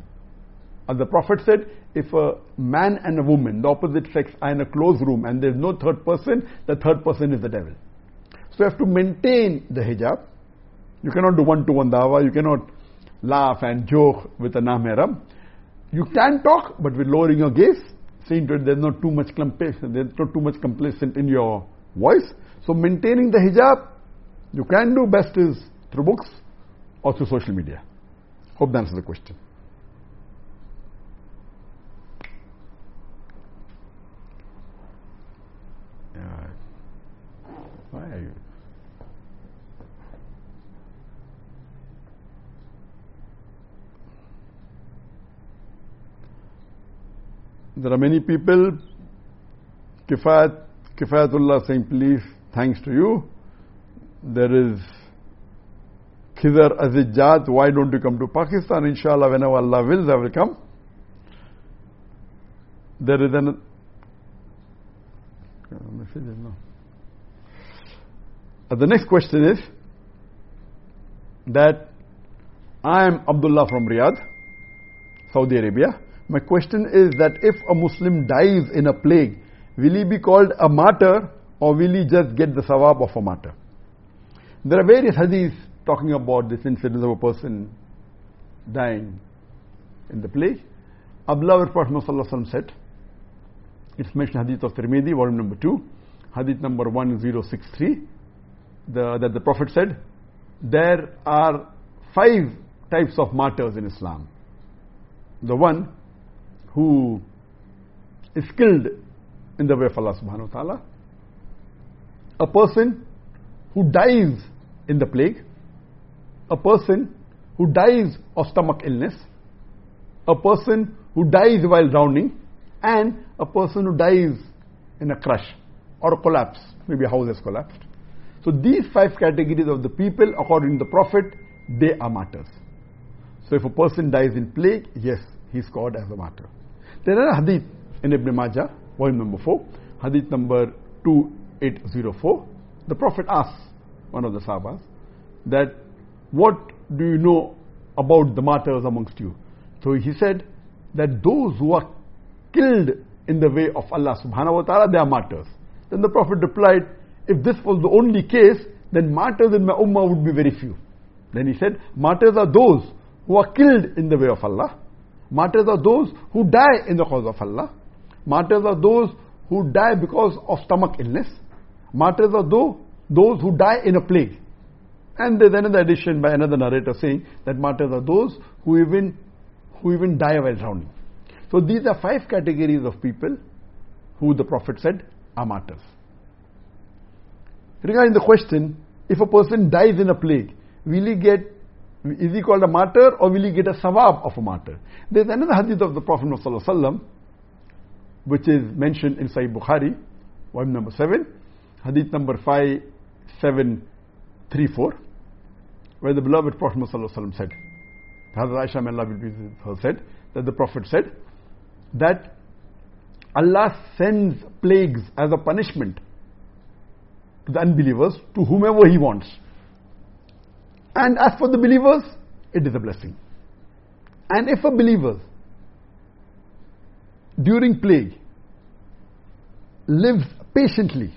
[SPEAKER 1] As the Prophet said, if a man and a woman, the opposite sex, are in a closed room and there is no third person, the third person is the devil. So you have to maintain the hijab. You cannot do one-to-one dawah. You cannot laugh and joke with a na-mahram. You can talk, but with lowering your gaze, seeing that there's not too much complacent, there's not too much complacent in your voice. So maintaining the hijab, you can do best is through books or through social media. Hope that answers the question. Why are you? There are many people, Kifayat, Kifayatullah saying, please, thanks to you. There is Khidr Azijat, why don't you come to Pakistan? Inshallah, whenever Allah wills, I will come. There is an. Uh, the next question is that I am Abdullah from Riyadh, Saudi Arabia. My question is that if a Muslim dies in a plague, will he be called a martyr or will he just get the sawab of a martyr? There are various hadiths talking about this incident of a person dying in the plague. Abdullah Prophet said, it's mentioned hadith of Tirmidhi, volume number 2, hadith number 1063, the, that the Prophet said, there are five types of martyrs in Islam. The one who is killed in the way of Allah subhanahu wa ta'ala. A person who dies in the plague. A person who dies of stomach illness. A person who dies while drowning. And a person who dies in a crush or a collapse. Maybe a house has collapsed. So these five categories of the people, according to the Prophet, they are martyrs. So if a person dies in plague, yes, he's called as a martyr. There are hadith in Ibn Majah, volume number 4, hadith number 2804. The Prophet asks one of the Sahabas that, what do you know about the martyrs amongst you? So he said that those who are killed in the way of Allah subhanahu wa ta'ala, they are martyrs. Then the Prophet replied, if this was the only case, then martyrs in my ummah would be very few. Then he said, martyrs are those who are killed in the way of Allah Martyrs are those who die in the cause of Allah. Martyrs are those who die because of stomach illness. Martyrs are those, who die in a plague. And there's another addition by another narrator saying that martyrs are those who even, who even die while drowning. So these are five categories of people who the Prophet said are martyrs. Regarding the question, if a person dies in a plague, will he get is he called a martyr or will he get a sawab of a martyr? There's another hadith of the Prophet which is mentioned in Sahih Bukhari, volume number 7, hadith number 5734. where the beloved Prophet Muhammad said, Hazrat Aisha, may Allah be her, said that the Prophet said that Allah sends plagues as a punishment to the unbelievers to whomever He wants. And as for the believers, it is a blessing. And if a believer during plague lives patiently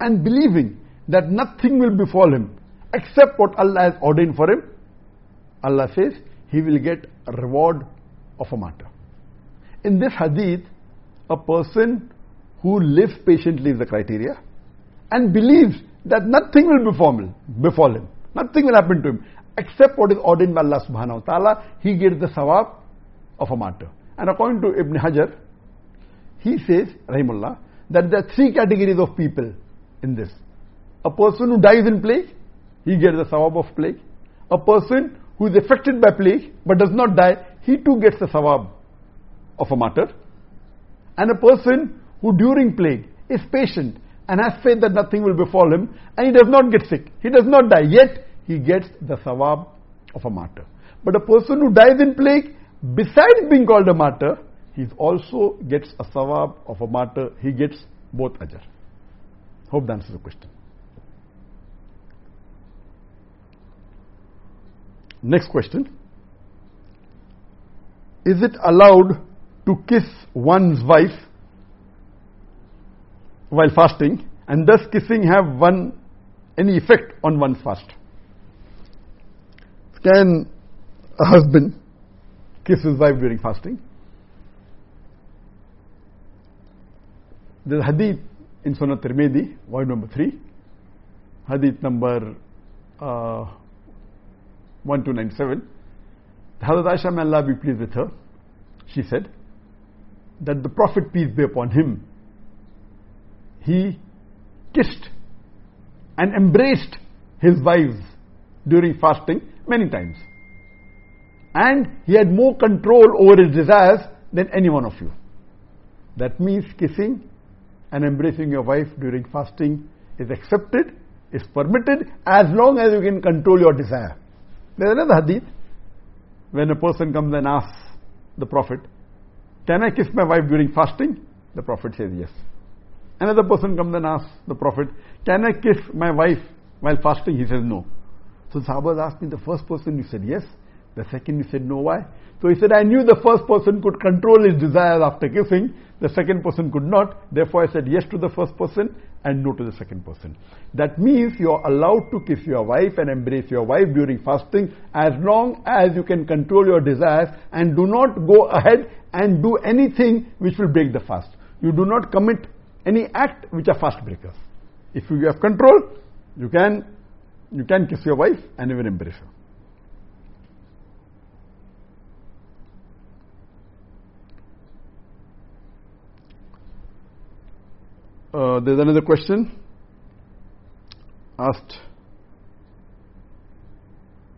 [SPEAKER 1] and believing that nothing will befall him except what Allah has ordained for him, Allah says he will get a reward of a martyr. In this hadith, a person who lives patiently is the criteria and believes that nothing will befall him, befall him. Nothing will happen to him except what is ordained by Allah subhanahu wa ta'ala. He gets the sawab of a martyr. And according to Ibn Hajar, he says, Rahimullah, that there are three categories of people in this. A person who dies in plague, he gets the sawab of plague. A person who is affected by plague but does not die, he too gets the sawab of a martyr. And a person who during plague is patient and has faith that nothing will befall him and he does not get sick, he does not die, yet he gets the sawab of a martyr. But a person who dies in plague, besides being called a martyr, he also gets a sawab of a martyr. He gets both ajr. Hope that answers the question. Next question. Is it allowed to kiss one's wife while fasting and does kissing have one any effect on one's fast? Can a husband kiss his wife during fasting? There's hadith in Sunan Tirmidhi, volume number 3, hadith number uh, 1297. Hazrat Aisha, may Allah be pleased with her, she said that the Prophet, peace be upon him, he kissed and embraced his wives during fasting many times. And he had more control over his desires than any one of you. That means kissing and embracing your wife during fasting is accepted, is permitted, as long as you can control your desire. There's another hadith when a person comes and asks the Prophet, Can I kiss my wife during fasting? The Prophet says yes. Another person comes and asks the Prophet, Can I kiss my wife while fasting? He says no. So Sahabas asked me, The first person you said yes, the second you said no. Why? So he said, I knew the first person could control his desires after kissing, the second person could not. Therefore, I said yes to the first person and no to the second person. That means you are allowed to kiss your wife and embrace your wife during fasting as long as you can control your desires and do not go ahead and do anything which will break the fast. You do not commit any act which are fast breakers. If you have control, you can you can kiss your wife and even embrace her. Uh, there's another question asked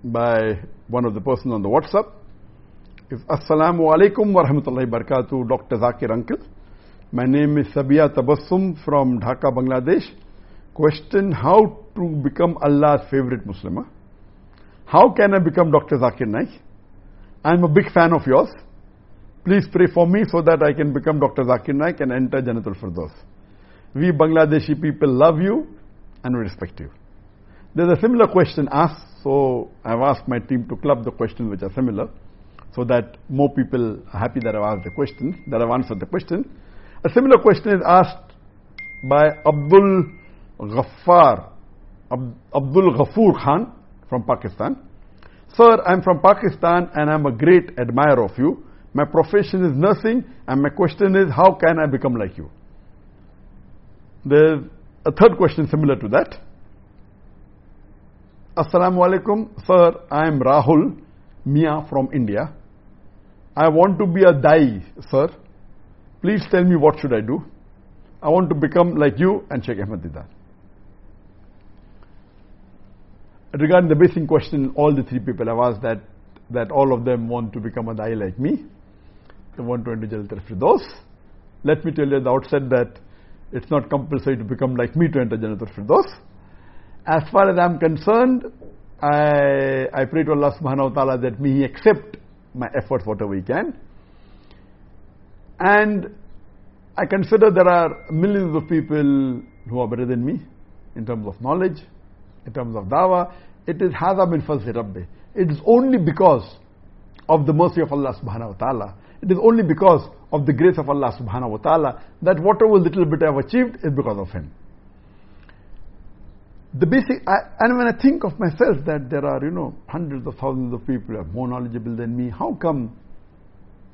[SPEAKER 1] by one of the persons on the WhatsApp. Is Assalamu alaikum wa rahmatullahi barakatuh, Dr. Zakir Uncle. My name is Sabia Tabassum from Dhaka, Bangladesh. Question How to become Allah's favorite Muslimah? How can I become Dr. Zakir Naik? I'm a big fan of yours. Please pray for me so that I can become Dr. Zakir Naik and enter Jannatul Firdaus. We Bangladeshi people love you and we respect you. There's a similar question asked, so I've asked my team to club the questions which are similar, so that more people are happy that I've asked the question, that I've answered the question. A similar question is asked by Abdul Ghaffar, Ab- Abdul Ghafoor Khan from Pakistan. Sir, I'm from Pakistan and I'm a great admirer of you. My profession is nursing and my question is how can I become like you? There's a third question similar to that. Assalamu alaikum, sir. I am Rahul Mia from India. I want to be a Dai, sir. Please tell me what should I do. I want to become like you and Sheikh Ahmad Deedat. Regarding the basic question, all the three people have asked that that all of them want to become a Dai like me. They want to enter Jannat Firdaus. Let me tell you at the outset that it's not compulsory to become like me to enter Jannatul Firdaus. As far as I'm concerned, I, I pray to Allah subhanahu wa ta'ala that may He accept my efforts whatever He can. And I consider there are millions of people who are better than me in terms of knowledge, in terms of dawah. It is hadha min fazli rabbi. It is only because of the mercy of Allah subhanahu wa ta'ala. It is only because of the grace of Allah subhanahu wa ta'ala that whatever little bit I have achieved is because of Him. The basic, I, and when I think of myself that there are, you know, hundreds of thousands of people who are more knowledgeable than me, how come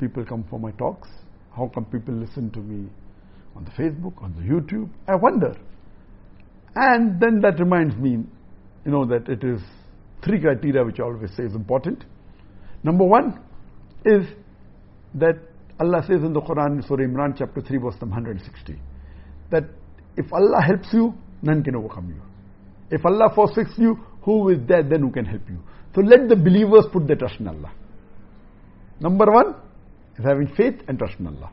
[SPEAKER 1] people come for my talks? How come people listen to me on the Facebook, on the YouTube? I wonder. And then that reminds me, you know, that it is three criteria which I always say is important. Number one is that Allah says in the Quran, Surah Imran, chapter 3, verse 160, that if Allah helps you, none can overcome you. If Allah forsakes you, who is there then who can help you? So let the believers put their trust in Allah. Number one is having faith and trust in Allah.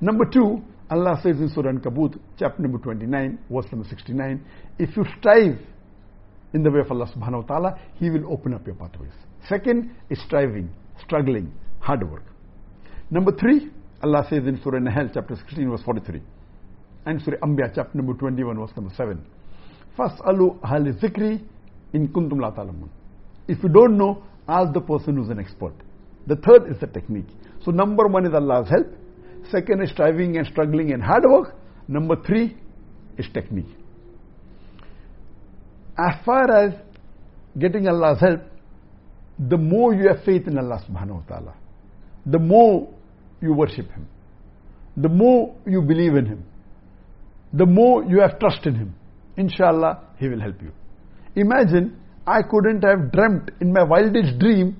[SPEAKER 1] Number two, Allah says in Surah Ankabut, chapter number 29, verse number 69, if you strive in the way of Allah subhanahu wa ta'ala, He will open up your pathways. Second is striving, struggling, hard work. Number three, Allah says in Surah Nahl, chapter 16, verse 43, and Surah Anbiya, chapter number 21, verse number 7. Fas'alu ahli zikri in kuntum la ta'lamun. If you don't know, ask the person who's an expert. The third is the technique. So number one is Allah's help. Second is striving and struggling and hard work. Number three is technique. As far as getting Allah's help, the more you have faith in Allah subhanahu wa ta'ala, the more you worship Him, the more you believe in Him, the more you have trust in Him, inshallah, He will help you. Imagine I couldn't have dreamt in my wildest dream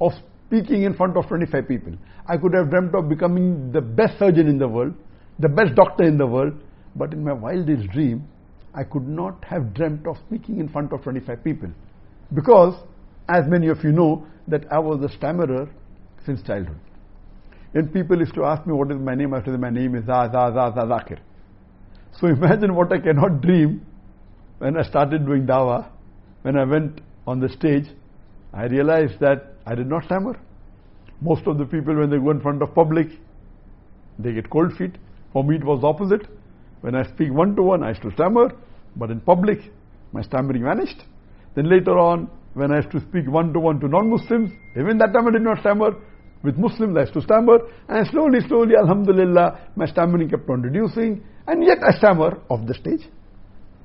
[SPEAKER 1] of speaking in front of 25 people. I could have dreamt of becoming the best surgeon in the world, the best doctor in the world, but in my wildest dream, I could not have dreamt of speaking in front of 25 people. Because, as many of you know, that I was a stammerer since childhood. When people used to ask me what is my name, I said my name is Za Za Za Za Zakir. So imagine what I cannot dream when I started doing dawah, when I went on the stage, I realized that I did not stammer. Most of the people, when they go in front of public, they get cold feet. For me, it was opposite. When I speak one to one, I used to stammer, but in public, my stammering vanished. Then later on, when I used to speak one to one to non Muslims, even that time I did not stammer. With Muslims, I used to stammer, and slowly, slowly, Alhamdulillah, my stammering kept on reducing, and yet I stammer off the stage.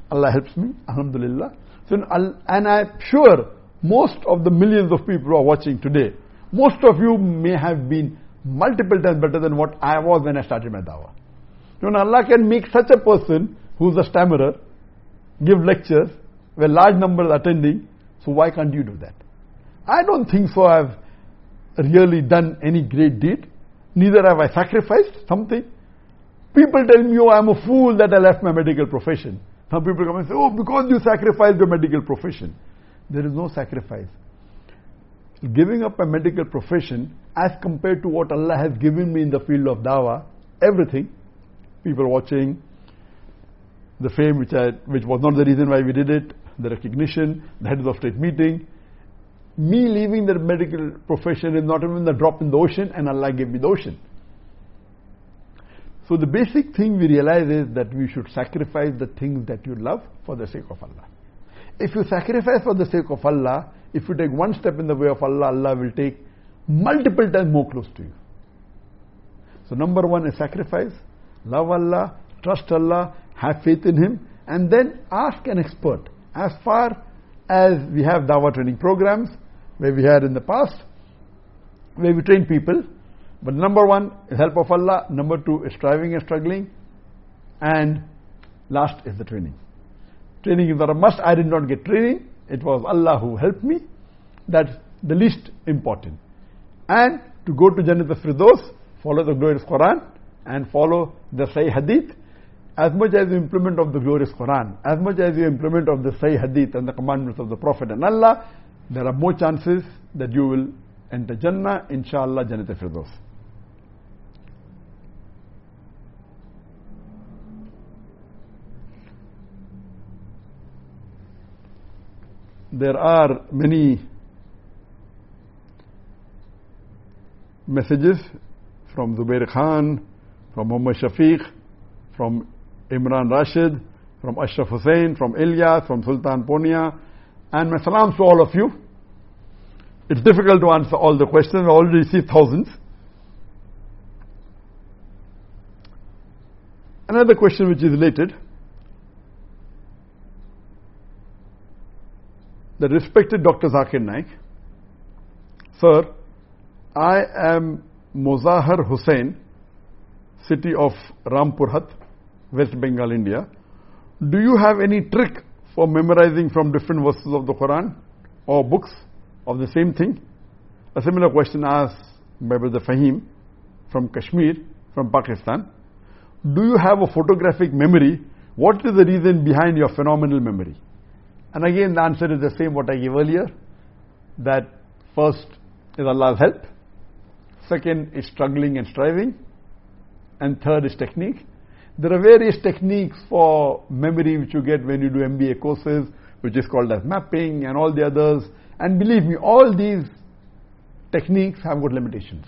[SPEAKER 1] Allah helps me, Alhamdulillah. So, and I'm sure most of the millions of people who are watching today, most of you may have been multiple times better than what I was when I started my dawah. You know, Allah can make such a person who's a stammerer give lectures where large numbers are attending, so why can't you do that? I don't think so I've really done any great deed. Neither have I sacrificed something. People tell me, oh, I'm a fool that I left my medical profession. Some people come and say, oh, because you sacrificed your medical profession. There is no sacrifice. Giving up a medical profession as compared to what Allah has given me in the field of dawah, everything, people watching, the fame which, I, which was not the reason why we did it, the recognition, the heads of state meeting, me leaving the medical profession is not even the drop in the ocean, and Allah gave me the ocean. So the basic thing we realize is that we should sacrifice the things that you love for the sake of Allah. If you sacrifice for the sake of Allah, if you take one step in the way of Allah, Allah will take multiple times more close to you. So number one is sacrifice, love Allah, trust Allah, have faith in Him, and then ask an expert. As far as we have dawah training programs, where we had in the past, where we train people. But number one is help of Allah, number two is striving and struggling, and last is the training. Training is not a must. I did not get training. It was Allah who helped me. That's the least important. And to go to Jannat al-Firdaus, follow the glorious Quran and follow the Sahih Hadith. As much as you implement of the glorious Quran, as much as you implement of the Sahih Hadith and the commandments of the Prophet and Allah, there are more chances that you will enter Jannah, inshallah, Jannat Firdaus. There are many messages from Zubair Khan, from Muhammad Shafiq, from Imran Rashid, from Ashraf Hussain, from Ilyas, from Sultan Ponia, and my salams to all of you. It's difficult to answer all the questions. I already received thousands. Another question which is related. The respected Dr. Zakir Naik. Sir, I am Mozahar Hussain, city of Rampurhat, West Bengal, India. Do you have any trick for memorizing from different verses of the Quran or books of the same thing? A similar question asked by Brother Fahim from Kashmir, from Pakistan. Do you have a photographic memory? What is the reason behind your phenomenal memory? And again, the answer is the same what I gave earlier. That first is Allah's help. Second is struggling and striving. And third is technique. There are various techniques for memory which you get when you do MBA courses, which is called as mapping and all the others. And believe me, all these techniques have got limitations.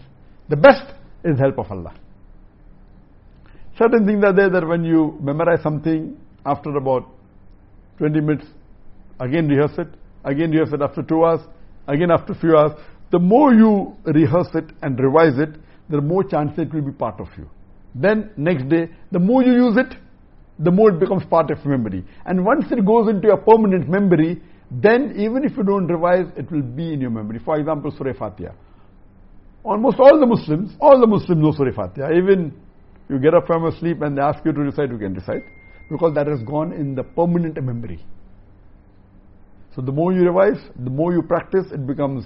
[SPEAKER 1] The best is help of Allah. Certain things are there that when you memorize something, after about 20 minutes, again rehearse it, again rehearse it after two hours, again after few hours. The more you rehearse it and revise it, the more chance it will be part of you. Then next day, the more you use it, the more it becomes part of memory. And once it goes into your permanent memory, then even if you don't revise, it will be in your memory. For example, Surah Fatiha. Almost all the Muslims, all the Muslims know Surah Fatiha. Even you get up from your sleep and they ask you to recite, you can recite. Because that has gone in the permanent memory. So the more you revise, the more you practice, it becomes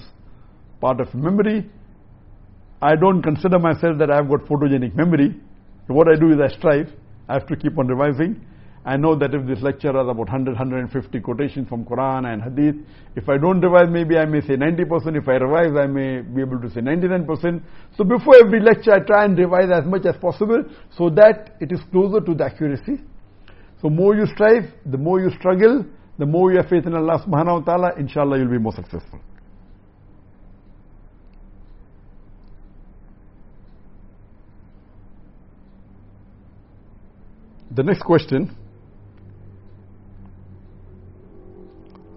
[SPEAKER 1] part of memory. I don't consider myself that I've got photogenic memory. What I do is I strive. I have to keep on revising. I know that if this lecture has about 100, 150 quotations from Quran and Hadith, if I don't revise, maybe I may say 90%. If I revise, I may be able to say 99%. So before every lecture, I try and revise as much as possible so that it is closer to the accuracy. So more you strive, the more you struggle, the more you have faith in Allah subhanahu wa ta'ala, inshallah you'll be more successful. The next question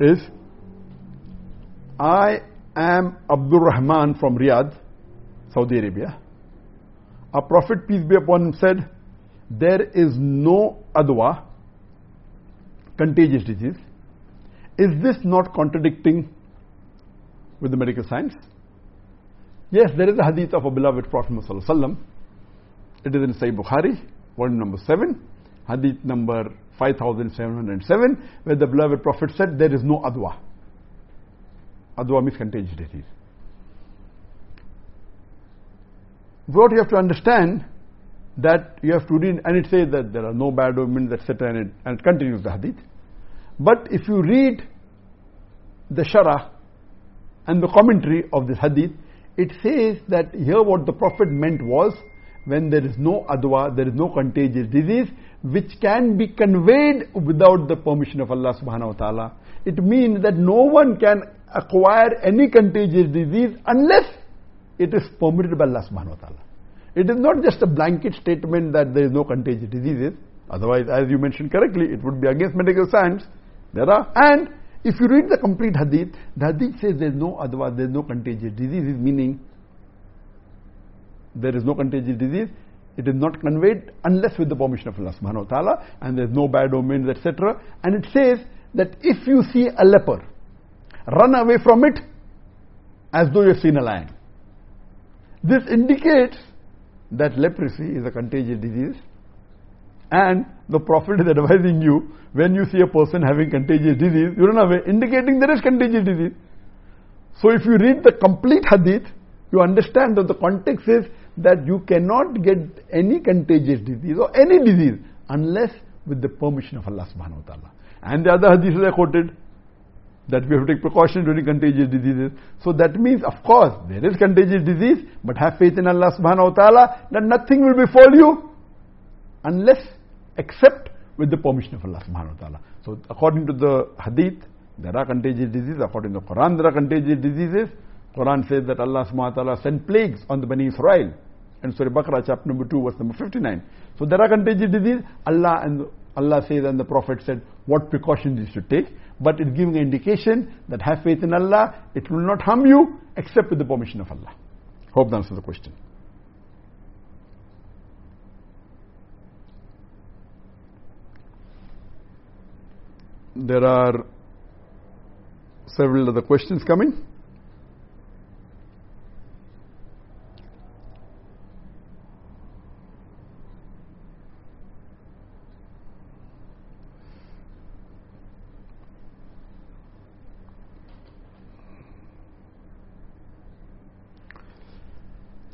[SPEAKER 1] is I am Abdul Rahman from Riyadh, Saudi Arabia. A Prophet, peace be upon him, said, There is no adwa, contagious disease. Is this not contradicting with the medical science? Yes, there is a hadith of a beloved Prophet Muhammad. It is in Sahih Bukhari, volume number 7 hadith number 5707, where the beloved Prophet said, There is no adwa. Adwa means contagious disease. What you have to understand that you have to read, and it says that there are no bad omens, etc., and it, and it continues the hadith. But if you read the sharah and the commentary of this hadith, it says that here what the Prophet meant was when there is no adwa, there is no contagious disease, which can be conveyed without the permission of Allah subhanahu wa ta'ala. It means that no one can acquire any contagious disease unless it is permitted by Allah subhanahu wa ta'ala. It is not just a blanket statement that there is no contagious diseases. Otherwise, as you mentioned correctly, it would be against medical science. There are. And if you read the complete hadith, the hadith says there is no adwa, there is no contagious diseases, meaning there is no contagious disease. It is not conveyed unless with the permission of Allah subhanahu wa ta'ala and there is no bad omens, etc. And it says that if you see a leper, run away from it as though you have seen a lion. This indicates that leprosy is a contagious disease and the Prophet is advising you when you see a person having contagious disease, you run away, indicating there is contagious disease. So if you read the complete hadith, you understand that the context is that you cannot get any contagious disease or any disease unless with the permission of Allah subhanahu wa ta'ala. And the other hadiths I quoted that we have to take precaution during contagious diseases. So that means, of course, there is contagious disease, but have faith in Allah subhanahu wa ta'ala that nothing will befall you unless except with the permission of Allah subhanahu wa ta'ala. So according to the hadith, There are contagious diseases. According to the Quran, there are contagious diseases. Quran says that Allah subhanahu wa ta'ala sent plagues on the Bani Israel. And Surah Baqarah chapter number 2 verse number 59. So there are contagious diseases. Allah and Allah says and the Prophet said what precautions you should take. But it's giving an indication that have faith in Allah. It will not harm you except with the permission of Allah. Hope that answers the question. There are several other questions coming.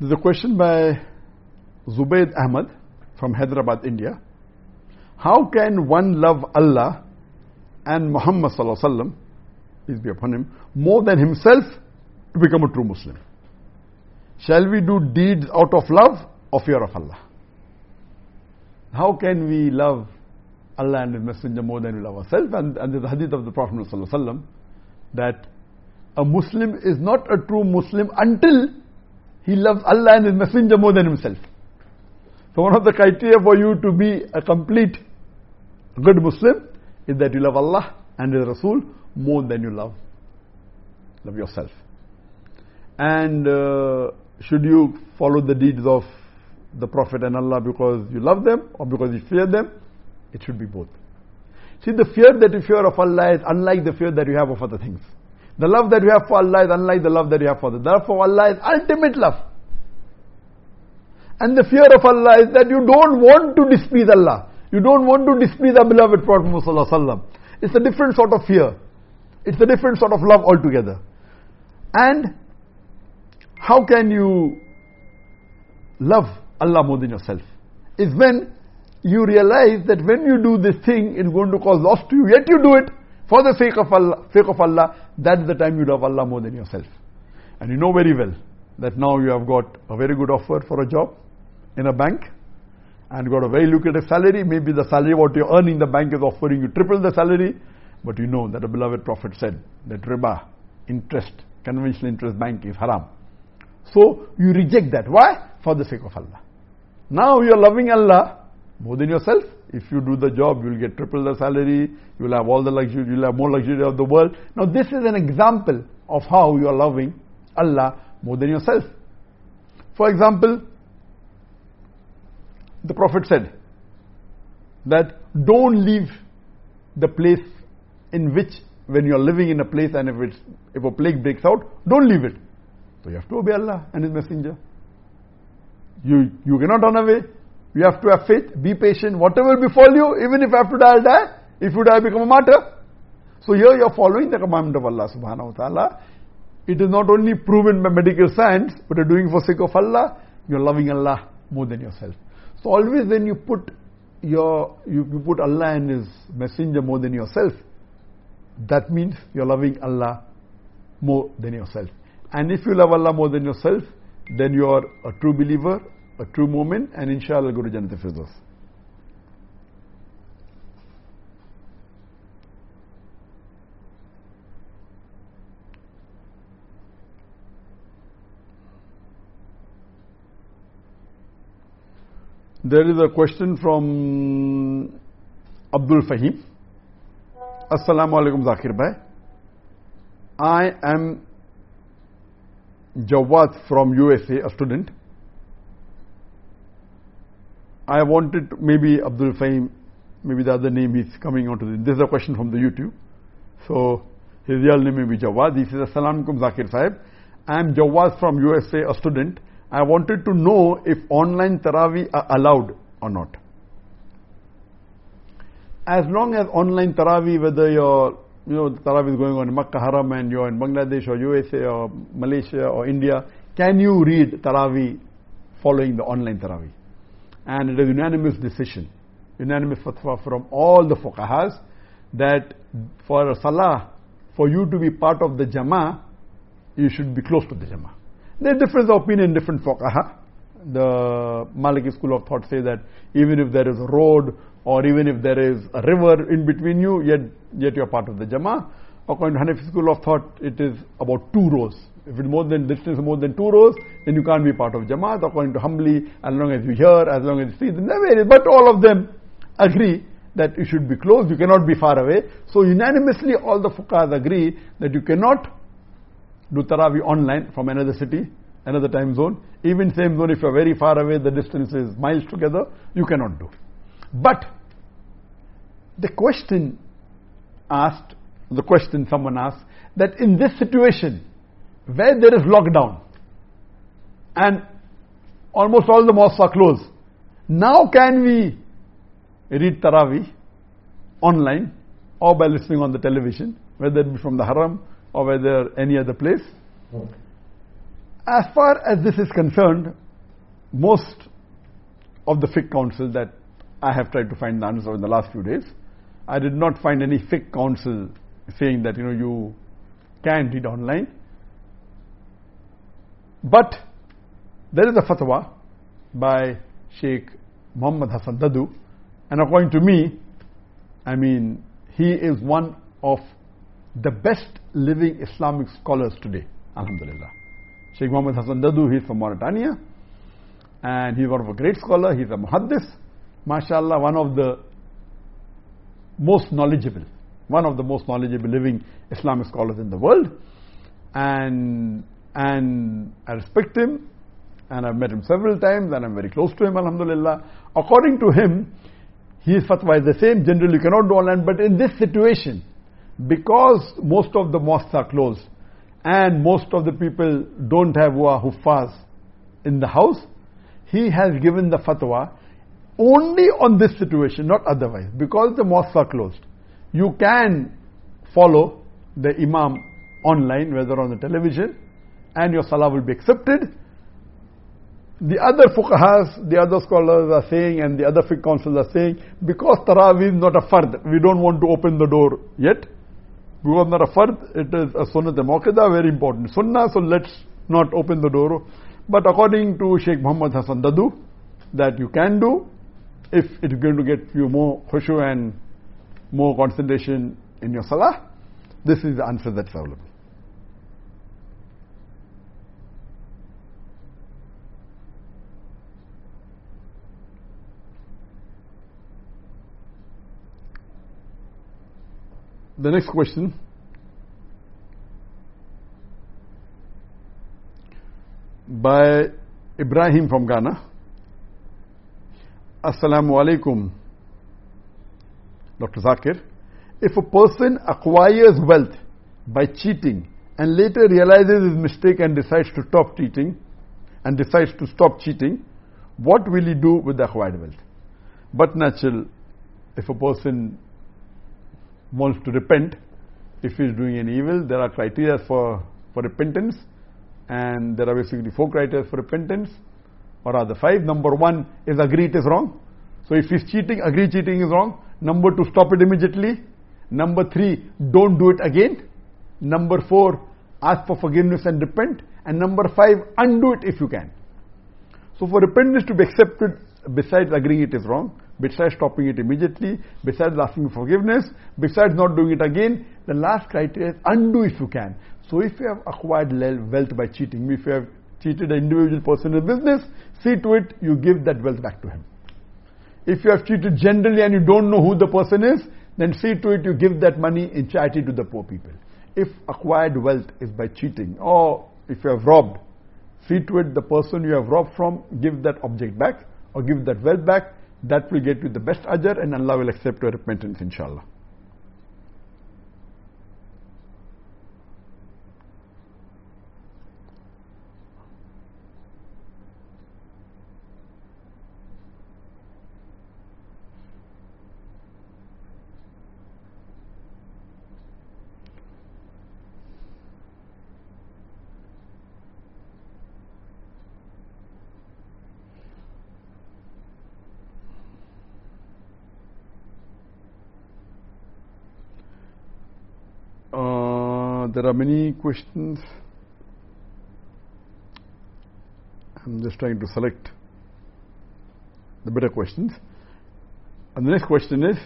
[SPEAKER 1] There's a question by Zubayd Ahmad from Hyderabad, India. How can one love Allah and Muhammad sallallahu peace be upon him, more than himself to become a true Muslim? Shall we do deeds out of love or fear of Allah? How can we love Allah and His Messenger more than we love ourselves? And, and the hadith of the Prophet sallallahu that a Muslim is not a true Muslim until he loves Allah and His Messenger more than himself. So one of the criteria for you to be a complete good Muslim is that you love Allah and His Rasul more than you love love yourself. And uh, should you follow the deeds of the Prophet and Allah because you love them or because you fear them? It should be both. See, the fear that you fear of Allah is unlike the fear that you have of other things. The love that you have for Allah is unlike the love that you have for the Therefore, Allah is ultimate love. And the fear of Allah is that you don't want to displease Allah. You don't want to displease our beloved Prophet Muhammad It's a different sort of fear. It's a different sort of love altogether. And how can you love Allah more than yourself? Is when you realize that when you do this thing, it's going to cause loss to you, yet you do it for the sake of Allah, sake of Allah, that's the time you love Allah more than yourself. And you know very well that now you have got a very good offer for a job in a bank and got a very lucrative salary. Maybe the salary what you earn in the bank is offering you triple the salary. But you know that the beloved Prophet said that riba, interest, conventional interest bank is haram. So you reject that. Why? For the sake of Allah. Now you are loving Allah more than yourself. If you do the job, you will get triple the salary, you will have all the luxury, you will have more luxury of the world. Now this is an example of how you are loving Allah more than yourself. For example, the Prophet said that don't leave the place in which when you are living in a place and if it's if a plague breaks out, don't leave it. So you have to obey Allah and His Messenger. You you cannot run away. You have to have faith, be patient, whatever befall you, even if you have to die, I'll die. If you die, become a martyr. So here you are following the commandment of Allah subhanahu wa ta'ala. It is not only proven by medical science, but you're doing for sake of Allah, you're loving Allah more than yourself. So always when you put your, you, you put Allah and His messenger more than yourself, that means you're loving Allah more than yourself. And if you love Allah more than yourself, then you are a true believer, a true mu'min, and inshallah go to Jannat Firdaus. There is a question from Abdul Fahim. Assalamu alaikum Zakir Bhai. I am Jawad from USA, a student. I wanted maybe Abdul Fahim, maybe the other name is coming onto this. This is a question from the YouTube. So his real name may be Jawad. He says, Assalamu alaikum Zakir Sahib. I am Jawad from USA, a student. I wanted to know if online Taraweeh are allowed or not. As long as online Taraweeh, whether you're, you know, Taraweeh is going on in Makkah Haram and you're in Bangladesh or USA or Malaysia or India, can you read Taraweeh following the online Taraweeh? And it is unanimous decision, unanimous fatwa from all the fuqahas that for a salah, for you to be part of the jama'ah, you should be close to the jama'ah. There are of opinion in different fuqaha. The Maliki school of thought say that even if there is a road or even if there is a river in between you, yet, yet you are part of the Jama'ah. According to Hanafi school of thought, it is about two rows. If it's more than distance more than two rows, then you can't be part of Jamaat. According to Hanbali, as long as you hear, as long as you see. But all of them agree that you should be close, you cannot be far away. So unanimously all the fuqahas agree that you cannot do Taraweeh online from another city, another time zone. Even same zone, if you are very far away, the distance is miles together, you cannot do. But the question asked, the question someone asked, that in this situation, where there is lockdown, and almost all the mosques are closed, now can we read Taraweeh online or by listening on the television, whether it be from the Haram or whether any other place. As far as this is concerned, most of the fiqh council that I have tried to find the answer in the last few days, I did not find any fiqh council saying that you know you can read online. But there is a fatwa by Sheikh Muhammad Hassan Dadu and according to me, I mean, he is one of the best living Islamic scholars today. Alhamdulillah. Sheikh Muhammad Hassan Dadu, he's from Mauritania. And he's one of a great scholar. He's a muhaddis. MashaAllah, one of the most knowledgeable, one of the most knowledgeable living Islamic scholars in the world. And, and I respect him. And I've met him several times and I'm very close to him, Alhamdulillah. According to him, his fatwa is the same. Generally, you cannot do online. But in this situation, because most of the mosques are closed and most of the people don't have huffaz in the house, he has given the fatwa only on this situation, not otherwise. Because the mosques are closed, you can follow the imam online, whether on the television, and your salah will be accepted the other fuqahas, the other scholars are saying and the other fiqh councils are saying, because Taraweeh is not a fard, we don't want to open the door yet. Because not a fard, it is a sunnah mu'akkadah, very important sunnah, so let's not open the door. But according to Sheikh Muhammad Hassan Dadu, that you can do, if it's going to get you more khushu and more concentration in your salah, this is the answer that's available. The next question. By Ibrahim from Ghana. Assalamu alaikum. Dr. Zakir. If a person acquires wealth by cheating and later realizes his mistake and decides to stop cheating and decides to stop cheating, what will he do with the acquired wealth? But natural, if a person wants to repent, if he is doing any evil, there are criteria for, for repentance, and there are basically four criteria for repentance, or rather five. Number one is agree it is wrong. So if he's cheating, agree cheating is wrong. Number two, stop it immediately. Number three, don't do it again. Number four, ask for forgiveness and repent. And number five, undo it if you can. So for repentance to be accepted, besides agreeing it is wrong, besides stopping it immediately, besides asking forgiveness, besides not doing it again, the last criteria is undo if you can. So if you have acquired wealth by cheating, if you have cheated an individual person in business, see to it you give that wealth back to him. If you have cheated generally and you don't know who the person is, then see to it you give that money in charity to the poor people. If acquired wealth is by cheating, or if you have robbed, see to it the person you have robbed from, give that object back, or give that wealth back, that will get you the best ajr and Allah will accept your repentance inshallah. There are many questions. I'm just trying to select the better questions. And the next question is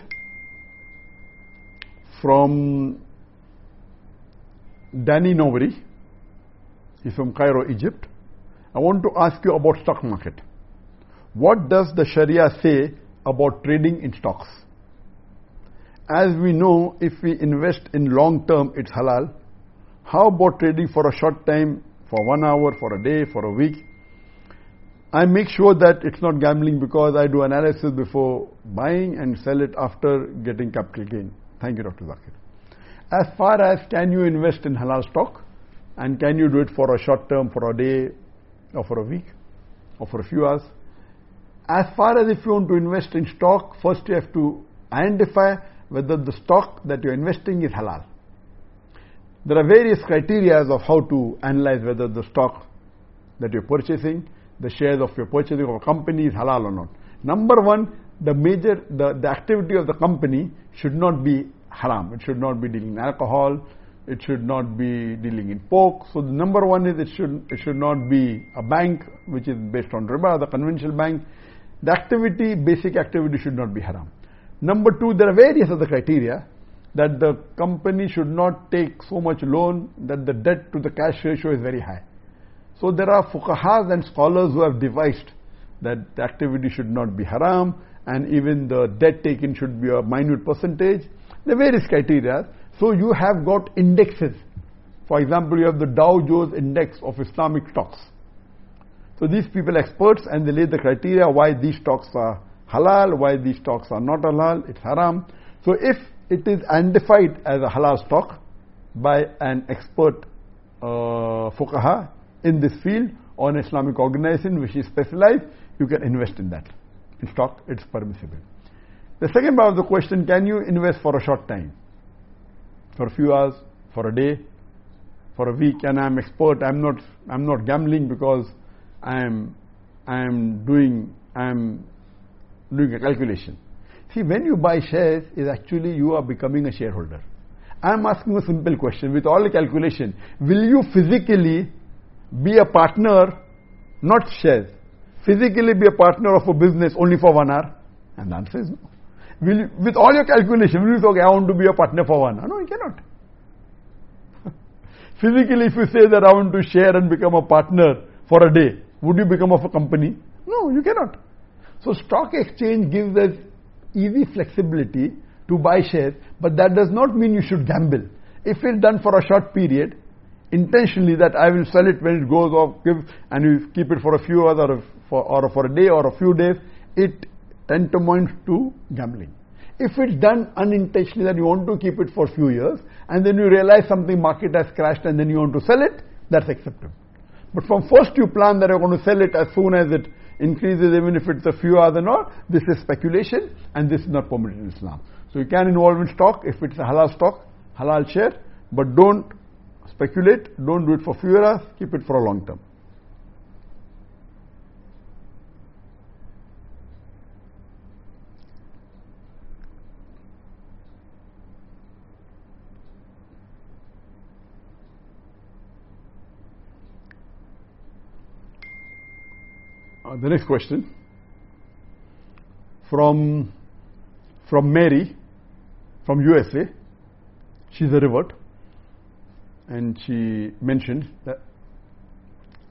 [SPEAKER 1] from Danny Novary. He's from Cairo, Egypt. I want to ask you about stock market. What does the Sharia say about trading in stocks? As we know, if we invest in long term, it's halal. How about trading for a short time, for one hour, for a day, for a week? I make sure that it's not gambling because I do analysis before buying and sell it after getting capital gain. Thank you, Dr. Zakir. As far as can you invest in halal stock and can you do it for a short term, for a day or for a week or for a few hours? As far as if you want to invest in stock, first you have to identify whether the stock that you're investing is halal. There are various criteria of how to analyze whether the stock that you're purchasing, the shares of your purchasing of a company is halal or not. Number one, the major, the, the activity of the company should not be haram. It should not be dealing in alcohol. It should not be dealing in pork. So the number one is it should, it should not be a bank which is based on riba, the conventional bank. The activity, basic activity should not be haram. Number two, there are various other criteria that the company should not take so much loan that the debt to the cash ratio is very high. So there are fuqahas and scholars who have devised that the activity should not be haram and even the debt taken should be a minute percentage. Are various criteria. So you have got indexes. For example, you have the Dow Jones Index of Islamic stocks. So these people experts and they lay the criteria why these stocks are halal, why these stocks are not halal, it's haram. So if it is identified as a halal stock by an expert uh, fuqaha in this field or an Islamic organization which is specialized, you can invest in that. In stock, it's permissible. The second part of the question, can you invest for a short time? For a few hours, for a day, for a week, and I'm expert, I'm not, I'm not gambling because I'm, I'm doing, I'm doing a calculation. See, when you buy shares, is actually you are becoming a shareholder. I'm asking a simple question with all the calculation. Will you physically be a partner, not shares, physically be a partner of a business only for one hour? And the answer is no. Will you, with all your calculation, will you say, okay, I want to be a partner for one hour? No, you cannot. <laughs> physically, if you say that I want to share and become a partner for a day, would you become of a company? No, you cannot. So stock exchange gives us easy flexibility to buy shares, but that does not mean you should gamble. If it's done for a short period, intentionally that I will sell it when it goes off, give, and you keep it for a few hours or for, or for a day or a few days, it tantamount to gambling. If it's done unintentionally that you want to keep it for a few years and then you realize something market has crashed and then you want to sell it, that's acceptable. But from first you plan that you're going to sell it as soon as it increases even if it's a few hours and all, this is speculation and this is not permitted in Islam. So you can involve in stock if it's a halal stock, halal share, but don't speculate, don't do it for few hours, keep it for a long term. Uh, the next question from from Mary from USA. She's a revert, and she mentioned that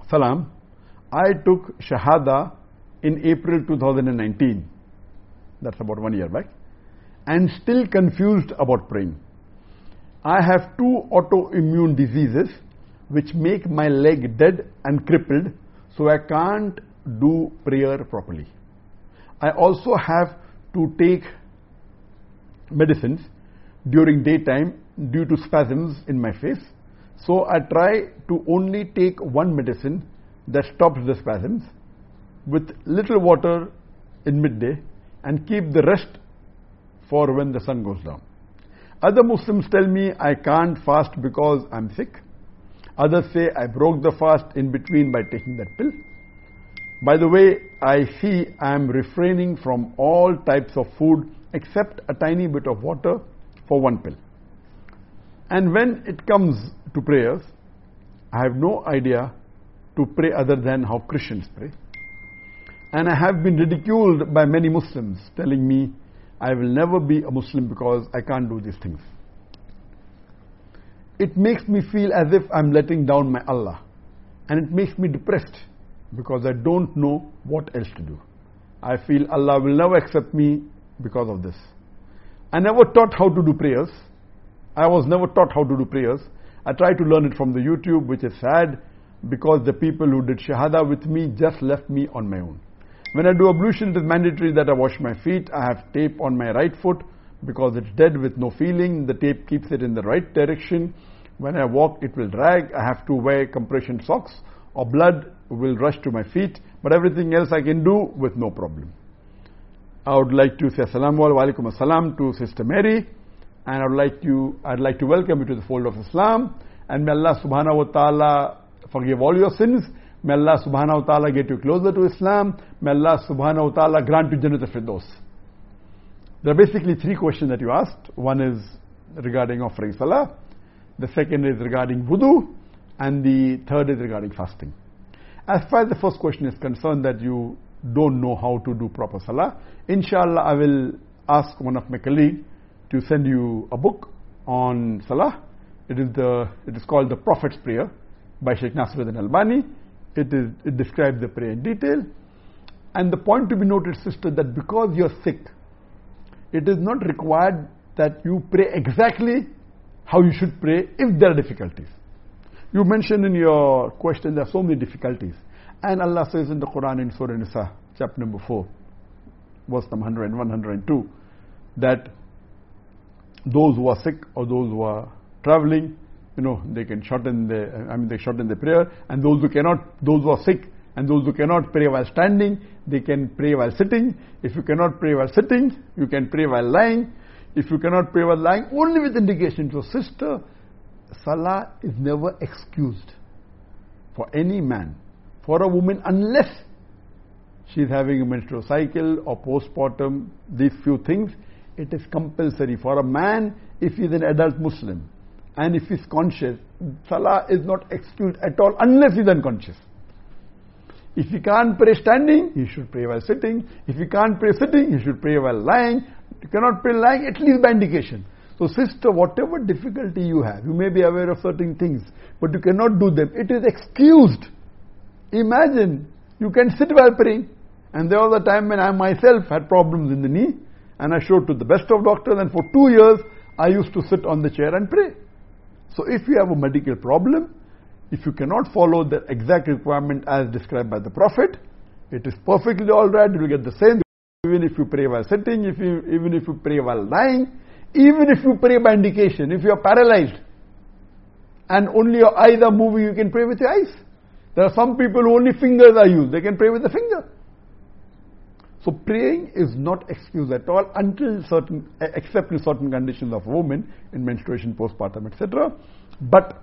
[SPEAKER 1] Salam. I took Shahada in April 2019. That's about one year back, and still confused about praying. I have two autoimmune diseases which make my leg dead and crippled, so I can't do prayer properly. I also have to take medicines during daytime due to spasms in my face. So I try to only take one medicine that stops the spasms with little water in midday and keep the rest for when the sun goes down. Other Muslims tell me I can't fast because I'm sick. Others say I broke the fast in between by taking that pill. By the way, I see I am refraining from all types of food except a tiny bit of water for one pill. And when it comes to prayers, I have no idea to pray other than how Christians pray. And I have been ridiculed by many Muslims telling me I will never be a Muslim because I can't do these things. it makes me feel as if I'm letting down my Allah. And it makes me depressed because I don't know what else to do. I feel Allah will never accept me because of this. I never taught how to do prayers. I was never taught how to do prayers. I tried to learn it from the YouTube, which is sad because the people who did Shahada with me just left me on my own. When I do ablution, it is mandatory that I wash my feet. I have tape on my right foot because it's dead with no feeling. The tape keeps it in the right direction. When I walk, it will drag. I have to wear compression socks or blood will rush to my feet. But everything else I can do with no problem. I would like to say assalamu alaikum assalam to Sister Mary. And I would like to, I'd like to welcome you to the fold of Islam. And may Allah subhanahu wa ta'ala forgive all your sins. May Allah subhanahu wa ta'ala get you closer to Islam. May Allah subhanahu wa ta'ala grant you Jannat al-Firdaus. There are basically three questions that you asked. One is regarding offering salah. The second is regarding wudu. And the third is regarding fasting. As far as the first question is concerned that you don't know how to do proper salah, inshallah I will ask one of my colleagues to send you a book on salah. It is the it is called the Prophet's Prayer by Sheikh Nasiruddin Albani. It is it describes the prayer in detail. And the point to be noted, sister, that because you're sick, it is not required that you pray exactly how you should pray if there are difficulties. You mentioned in your question there are so many difficulties. And Allah says in the Quran in Surah Nisa, chapter number 4, verse number 100 and 102, that those who are sick or those who are traveling, you know, they can shorten the, I mean, they shorten the prayer, and those who cannot, those who are sick, and those who cannot pray while standing, they can pray while sitting. If you cannot pray while sitting, you can pray while lying. If you cannot pray while lying, only with indication. So, sister, salah is never excused for any man, for a woman, unless she is having a menstrual cycle or postpartum, these few things, it is compulsory. For a man, if he is an adult Muslim and if he is conscious, salah is not excused at all unless he is unconscious. If he can't pray standing, he should pray while sitting. If he can't pray sitting, he should pray while lying. You cannot pray lying, at least by indication. So, sister, whatever difficulty you have, you may be aware of certain things, but you cannot do them. It is excused. Imagine you can sit while praying. And there was a time when I myself had problems in the knee, and I showed to the best of doctors, and for two years I used to sit on the chair and pray. So, if you have a medical problem, if you cannot follow the exact requirement as described by the Prophet, it is perfectly alright, you will get the same even if you pray while sitting, if you, even if you pray while lying, even if you pray by indication, if you are paralyzed and only your eyes are moving, you can pray with your eyes. There are some people who only fingers are used, they can pray with the finger. So praying is not excused at all until certain, except in certain conditions of women, in menstruation, postpartum, etc. But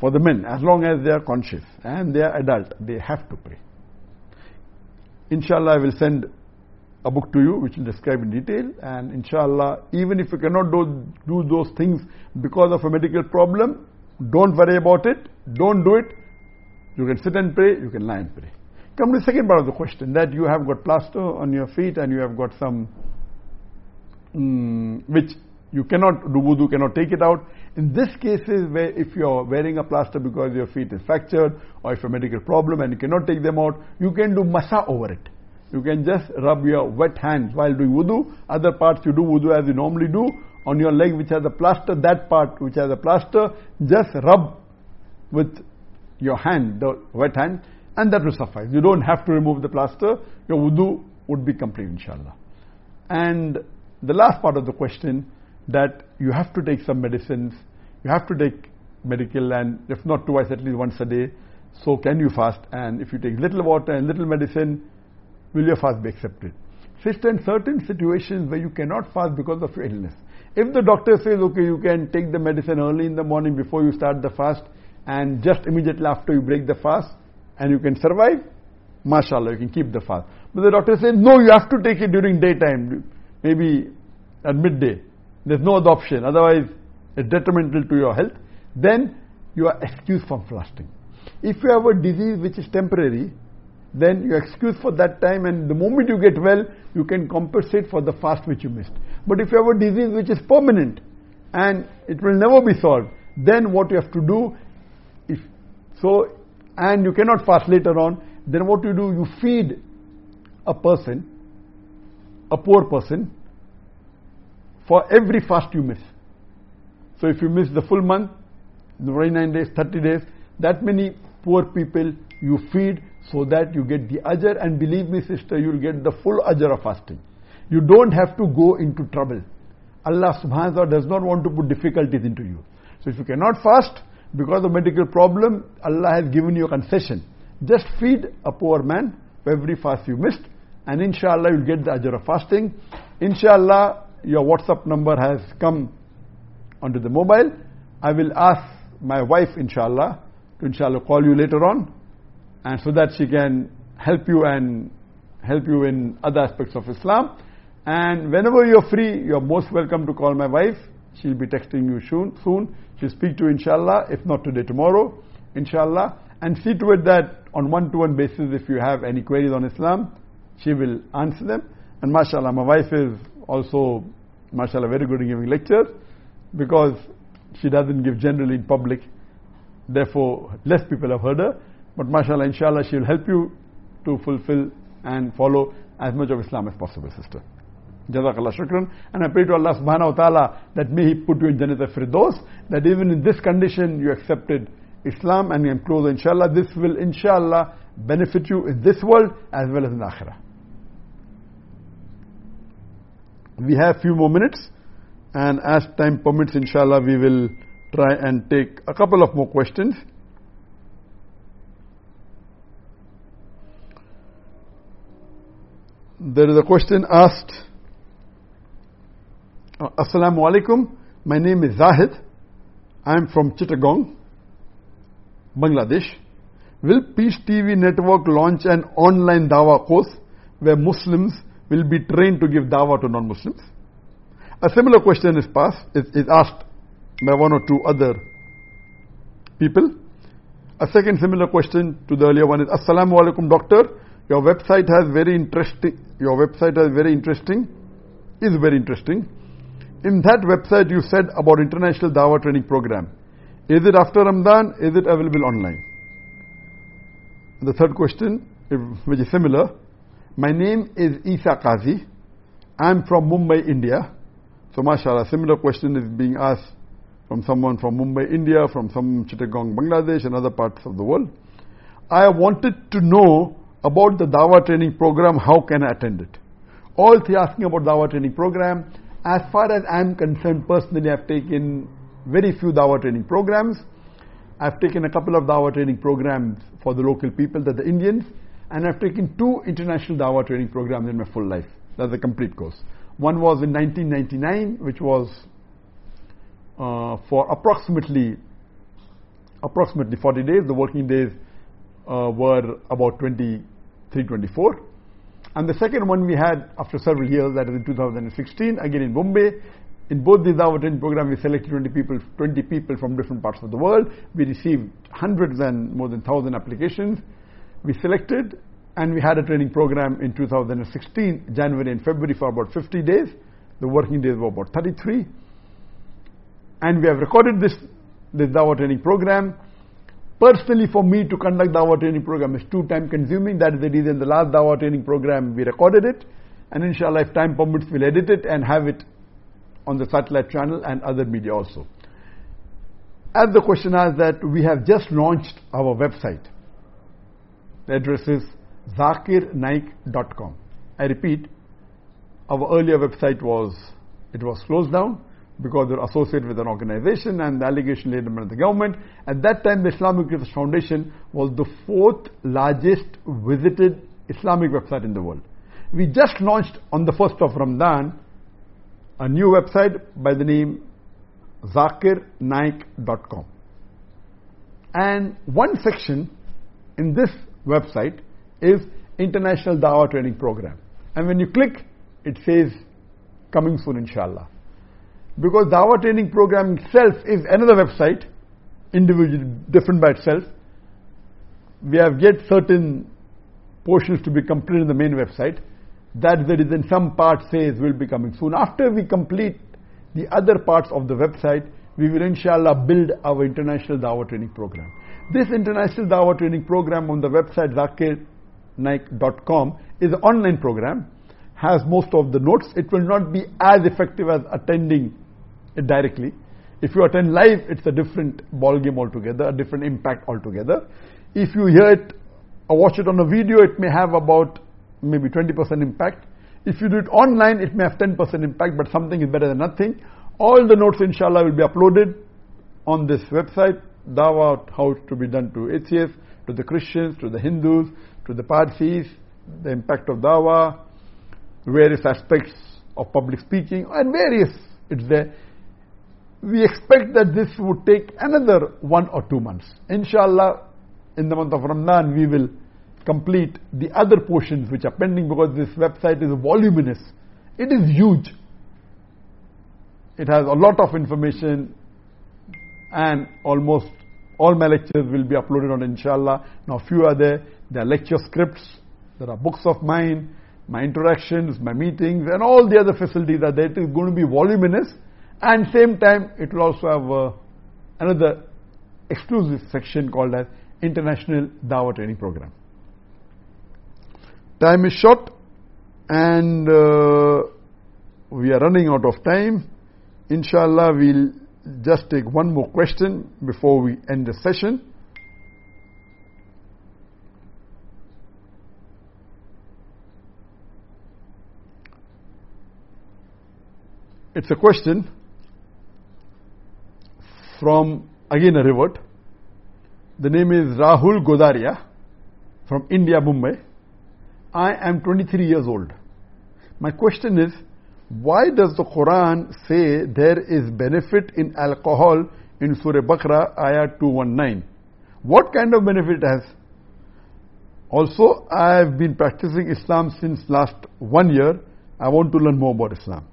[SPEAKER 1] for the men, as long as they are conscious and they are adult, they have to pray. Inshallah, I will send a book to you which will describe in detail and inshallah, even if you cannot do, do those things because of a medical problem, don't worry about it, don't do it. You can sit and pray, you can lie and pray. Come to the second part of the question that you have got plaster on your feet and you have got some um, which you cannot do wudu, cannot take it out. In this cases where if you are wearing a plaster because your feet is fractured or if a medical problem and you cannot take them out, you can do masah over it. You can just rub your wet hands while doing wudu. Other parts you do wudu as you normally do. On your leg which has a plaster, that part which has a plaster, just rub with your hand, the wet hand, and that will suffice. You don't have to remove the plaster. Your wudu would be complete, inshallah. And the last part of the question that you have to take some medicines, you have to take medical and if not twice, at least once a day. So can you fast? And if you take little water and little medicine, will your fast be accepted? Sister, in certain situations where you cannot fast because of your illness, if the doctor says, okay, you can take the medicine early in the morning before you start the fast and just immediately after you break the fast and you can survive, mashallah, you can keep the fast. But the doctor says, no, you have to take it during daytime, maybe at midday. There's no other option, otherwise it's detrimental to your health. Then you are excused from fasting. If you have a disease which is temporary, then you excuse for that time and the moment you get well, you can compensate for the fast which you missed. But if you have a disease which is permanent, and it will never be solved. Then what you have to do, if so, and you cannot fast later on, then what you do, you feed a person, a poor person, for every fast you miss. So if you miss the full month, the 29 days, 30 days, that many poor people you feed so that you get the ajr and believe me sister, you'll get the full ajr of fasting. You don't have to go into trouble. Allah subhanahu wa ta'ala does not want to put difficulties into you. So if you cannot fast because of medical problem, Allah has given you a concession. Just feed a poor man for every fast you missed and inshallah you'll get the ajr of fasting. Inshallah your WhatsApp number has come onto the mobile. I will ask my wife inshallah to inshallah call you later on and so that she can help you and help you in other aspects of Islam. And whenever you're free, you're most welcome to call my wife. She'll be texting you soon. soon. She'll speak to you inshallah, if not today, tomorrow, inshallah. And see to it that on one-to-one basis, if you have any queries on Islam, she will answer them. And mashallah, my wife is also, mashallah, very good in giving lectures because she doesn't give generally in public. Therefore, less people have heard her. But mashallah, inshallah, she will help you to fulfill and follow as much of Islam as possible, sister. Jazakallah shukran. And I pray to Allah subhanahu wa ta'ala that may He put you in Jannat al-Firdaus, that even in this condition you accepted Islam and you are closer inshallah. This will inshallah benefit you in this world as well as in akhirah. We have few more minutes and as time permits inshallah we will try and take a couple of more questions. There is a question asked uh, Assalamu alaikum. My name is Zahid. I am from Chittagong, Bangladesh. Will Peace TV network launch an online dawa course where Muslims will be trained to give dawa to non-Muslims? A similar question is, passed, is, is asked by one or two other people. A second similar question to the earlier one is Assalamu alaikum doctor. Your website has very interesting your website is very interesting is very interesting. In that website you said about international Dawah training program. Is it after Ramadan? Is it available online? The third question, which is similar. My name is Isa Qazi. I'm from Mumbai, India. So mashallah, similar question is being asked from someone from Mumbai, India, from some Chittagong, Bangladesh and other parts of the world. I wanted to know about the Dawa training program, how can I attend it? All three asking about Dawa training program. As far as I'm concerned, personally, I've taken very few Dawa training programs. I've taken a couple of Dawa training programs for the local people, that the Indians, and I've taken two international Dawa training programs in my full life. That's a complete course. One was in 1999, which was uh, for approximately approximately 40 days. The working days uh, were about 23, 24. And the second one we had after several years, that is in 2016, again in Bombay. In both these our training program, we selected 20 people, 20 people from different parts of the world. We received hundreds and more than 1,000 applications. We selected and we had a training program in 2016, January and February for about 50 days. The working days were about 33. And we have recorded this, this Dawah training program. Personally, for me to conduct the Dawah training program is too time consuming. That is the reason the last Dawah training program we recorded it. And inshallah, if time permits, we'll edit it and have it on the satellite channel and other media also. As the question asked that we have just launched our website. The address is zakirnaik.com. I repeat, our earlier website was, it was closed down because they're associated with an organization and the allegation laid by the government. At that time, the Islamic Research Foundation was the fourth largest visited Islamic website in the world. We just launched on the first of Ramadan a new website by the name zakirnaik.com. And one section in this website is International Dawah Training Program. And when you click, it says coming soon inshallah because the Dawah training program itself is another website, individual, different by itself. We have yet certain portions to be completed in the main website. That is in some part says will be coming soon. After we complete the other parts of the website, we will inshallah build our international Dawah training program. This international Dawah training program on the website zakirnaik.com is an online program, has most of the notes. It will not be as effective as attending directly. If you attend live, it's a different ballgame altogether, a different impact altogether. If you hear it or watch it on a video, it may have about maybe 20% impact. If you do it online, it may have 10% impact, but something is better than nothing. All the notes, inshallah, will be uploaded on this website. Dawah, how to be done to atheists, to the Christians, to the Hindus, to the Parsis, the impact of Dawah, various aspects of public speaking, and various, it's there. We expect that this would take another one or two months. Inshallah, in the month of Ramadan, we will complete the other portions which are pending because this website is voluminous. It is huge. It has a lot of information and almost all my lectures will be uploaded on inshallah. Now few are there. There are lecture scripts. There are books of mine, my interactions, my meetings and all the other facilities are there. It is going to be voluminous and same time it will also have uh, another exclusive section called as International Dawah Training Program. Time is short and uh, we are running out of time. Inshallah, we'll just take one more question before we end the session. It's a question from again a revert. The name is Rahul Godaria from India, Mumbai. I am 23 years old. My question is, why does the Quran say there is benefit in alcohol in Surah Baqarah, ayah 219? What kind of benefit it has? Also, I have been practicing Islam since last one year. I want to learn more about Islam.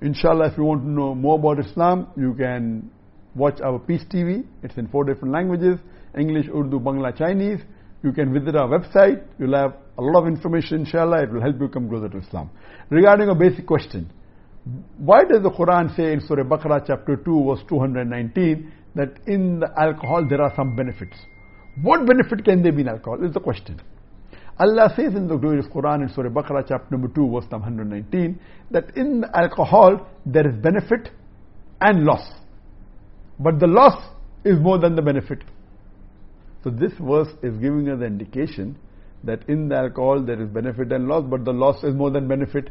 [SPEAKER 1] Inshallah, if you want to know more about Islam, you can watch our Peace TV. It's in four different languages, English, Urdu, Bangla, Chinese. You can visit our website. You'll have a lot of information, inshallah. It will help you come closer to Islam. Regarding a basic question, why does the Quran say in Surah Baqarah chapter 2 verse 219 that in the alcohol there are some benefits? What benefit can there be in alcohol is the question. Allah says in the glorious Quran in Surah Baqarah chapter number 2 verse number 119 that in alcohol there is benefit and loss. But the loss is more than the benefit. So this verse is giving us the indication that in the alcohol there is benefit and loss, but the loss is more than benefit.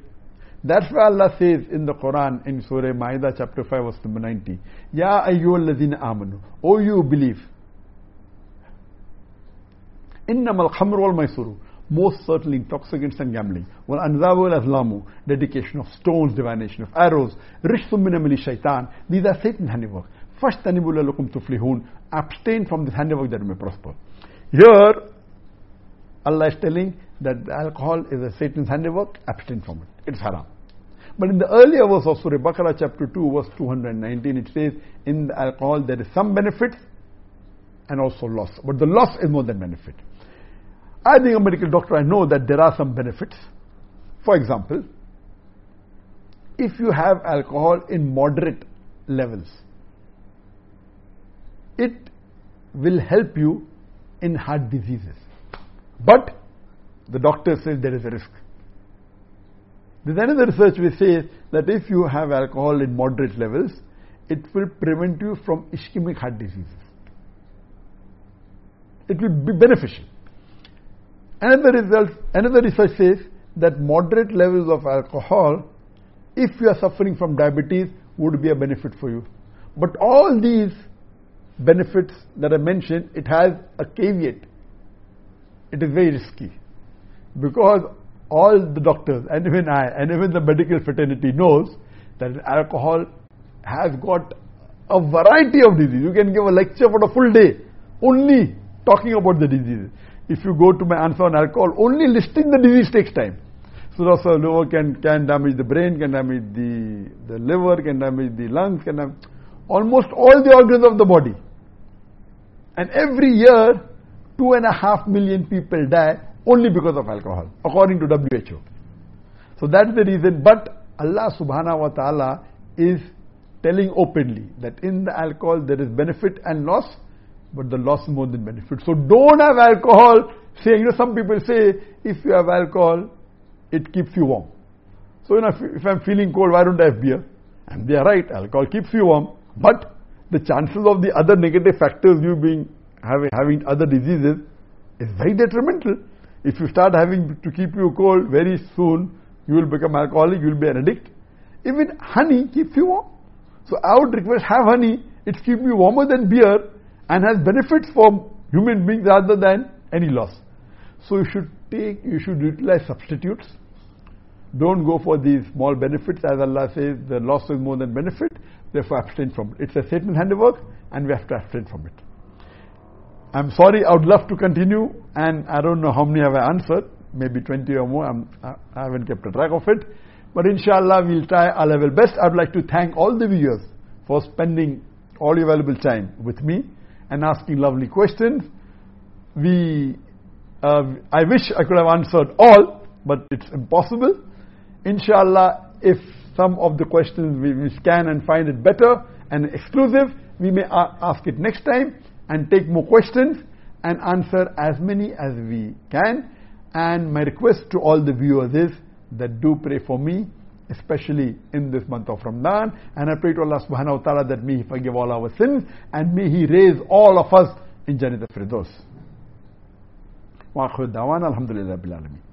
[SPEAKER 1] That's why Allah says in the Quran in Surah Ma'idah chapter 5 verse number 90, Ya ayyuhallazina amanu, O you believe. Innamal khamru wal maisuru, most certainly intoxicants and gambling. Wal anzabu wal azlamu, dedication of stones, divination of arrows, rishsum min shaitan. These are Satan's handiwork. First, lakum tuflihun. Abstain from this handiwork that you may prosper. Here, Allah is telling that alcohol is a Satan's handiwork, abstain from it. It's haram. But in the earlier verse of Surah Baqarah, chapter 2, verse 219, it says, In the alcohol there is some benefit and also loss. But the loss is more than benefit. I being a medical doctor, I know that there are some benefits. For example, if you have alcohol in moderate levels, it will help you in heart diseases. But the doctor says there is a risk. There's another research which says that if you have alcohol in moderate levels, it will prevent you from ischemic heart diseases. It will be beneficial. Another result, another research says that moderate levels of alcohol, if you are suffering from diabetes, would be a benefit for you. But all these benefits that I mentioned, it has a caveat. It is very risky. Because all the doctors, and even I, and even the medical fraternity knows that alcohol has got a variety of diseases. You can give a lecture for a full day only talking about the diseases. If you go to my answer on alcohol, only listing the disease takes time. So also liver can, can damage the brain, can damage the, the liver, can damage the lungs, can damage almost all the organs of the body. And every year, two and a half million people die only because of alcohol, according to WHO. So that's the reason. But Allah subhanahu wa ta'ala is telling openly that in the alcohol there is benefit and loss, but the loss is more than benefit. So don't have alcohol saying, you know, some people say, if you have alcohol, it keeps you warm. So, you know, if, if I'm feeling cold, why don't I have beer? And they are right, alcohol keeps you warm, but the chances of the other negative factors you being having, having other diseases is very detrimental. If you start having to keep you cold very soon, you will become alcoholic, you will be an addict. Even honey keeps you warm. So I would request have honey, it keeps you warmer than beer and has benefits for human beings rather than any loss. So you should take, you should utilize substitutes. Don't go for these small benefits as Allah says the loss is more than benefit, therefore abstain from it. It's a Satan handiwork and we have to abstain from it. I'm sorry, I would love to continue and I don't know how many have I answered, maybe 20 or more, I'm, I haven't kept a track of it. But inshallah we'll try our level best. I'd like to thank all the viewers for spending all your valuable time with me and asking lovely questions. We, uh, I wish I could have answered all, but it's impossible. Inshallah, if some of the questions we, we scan and find it better and exclusive, we may ask it next time and take more questions and answer as many as we can. And my request to all the viewers is that do pray for me, especially in this month of Ramadan. And I pray to Allah subhanahu wa ta'ala that may He forgive all our sins and may He raise all of us in Jannatul Firdaus. وآخر دعوانا الحمد لله رب العالمين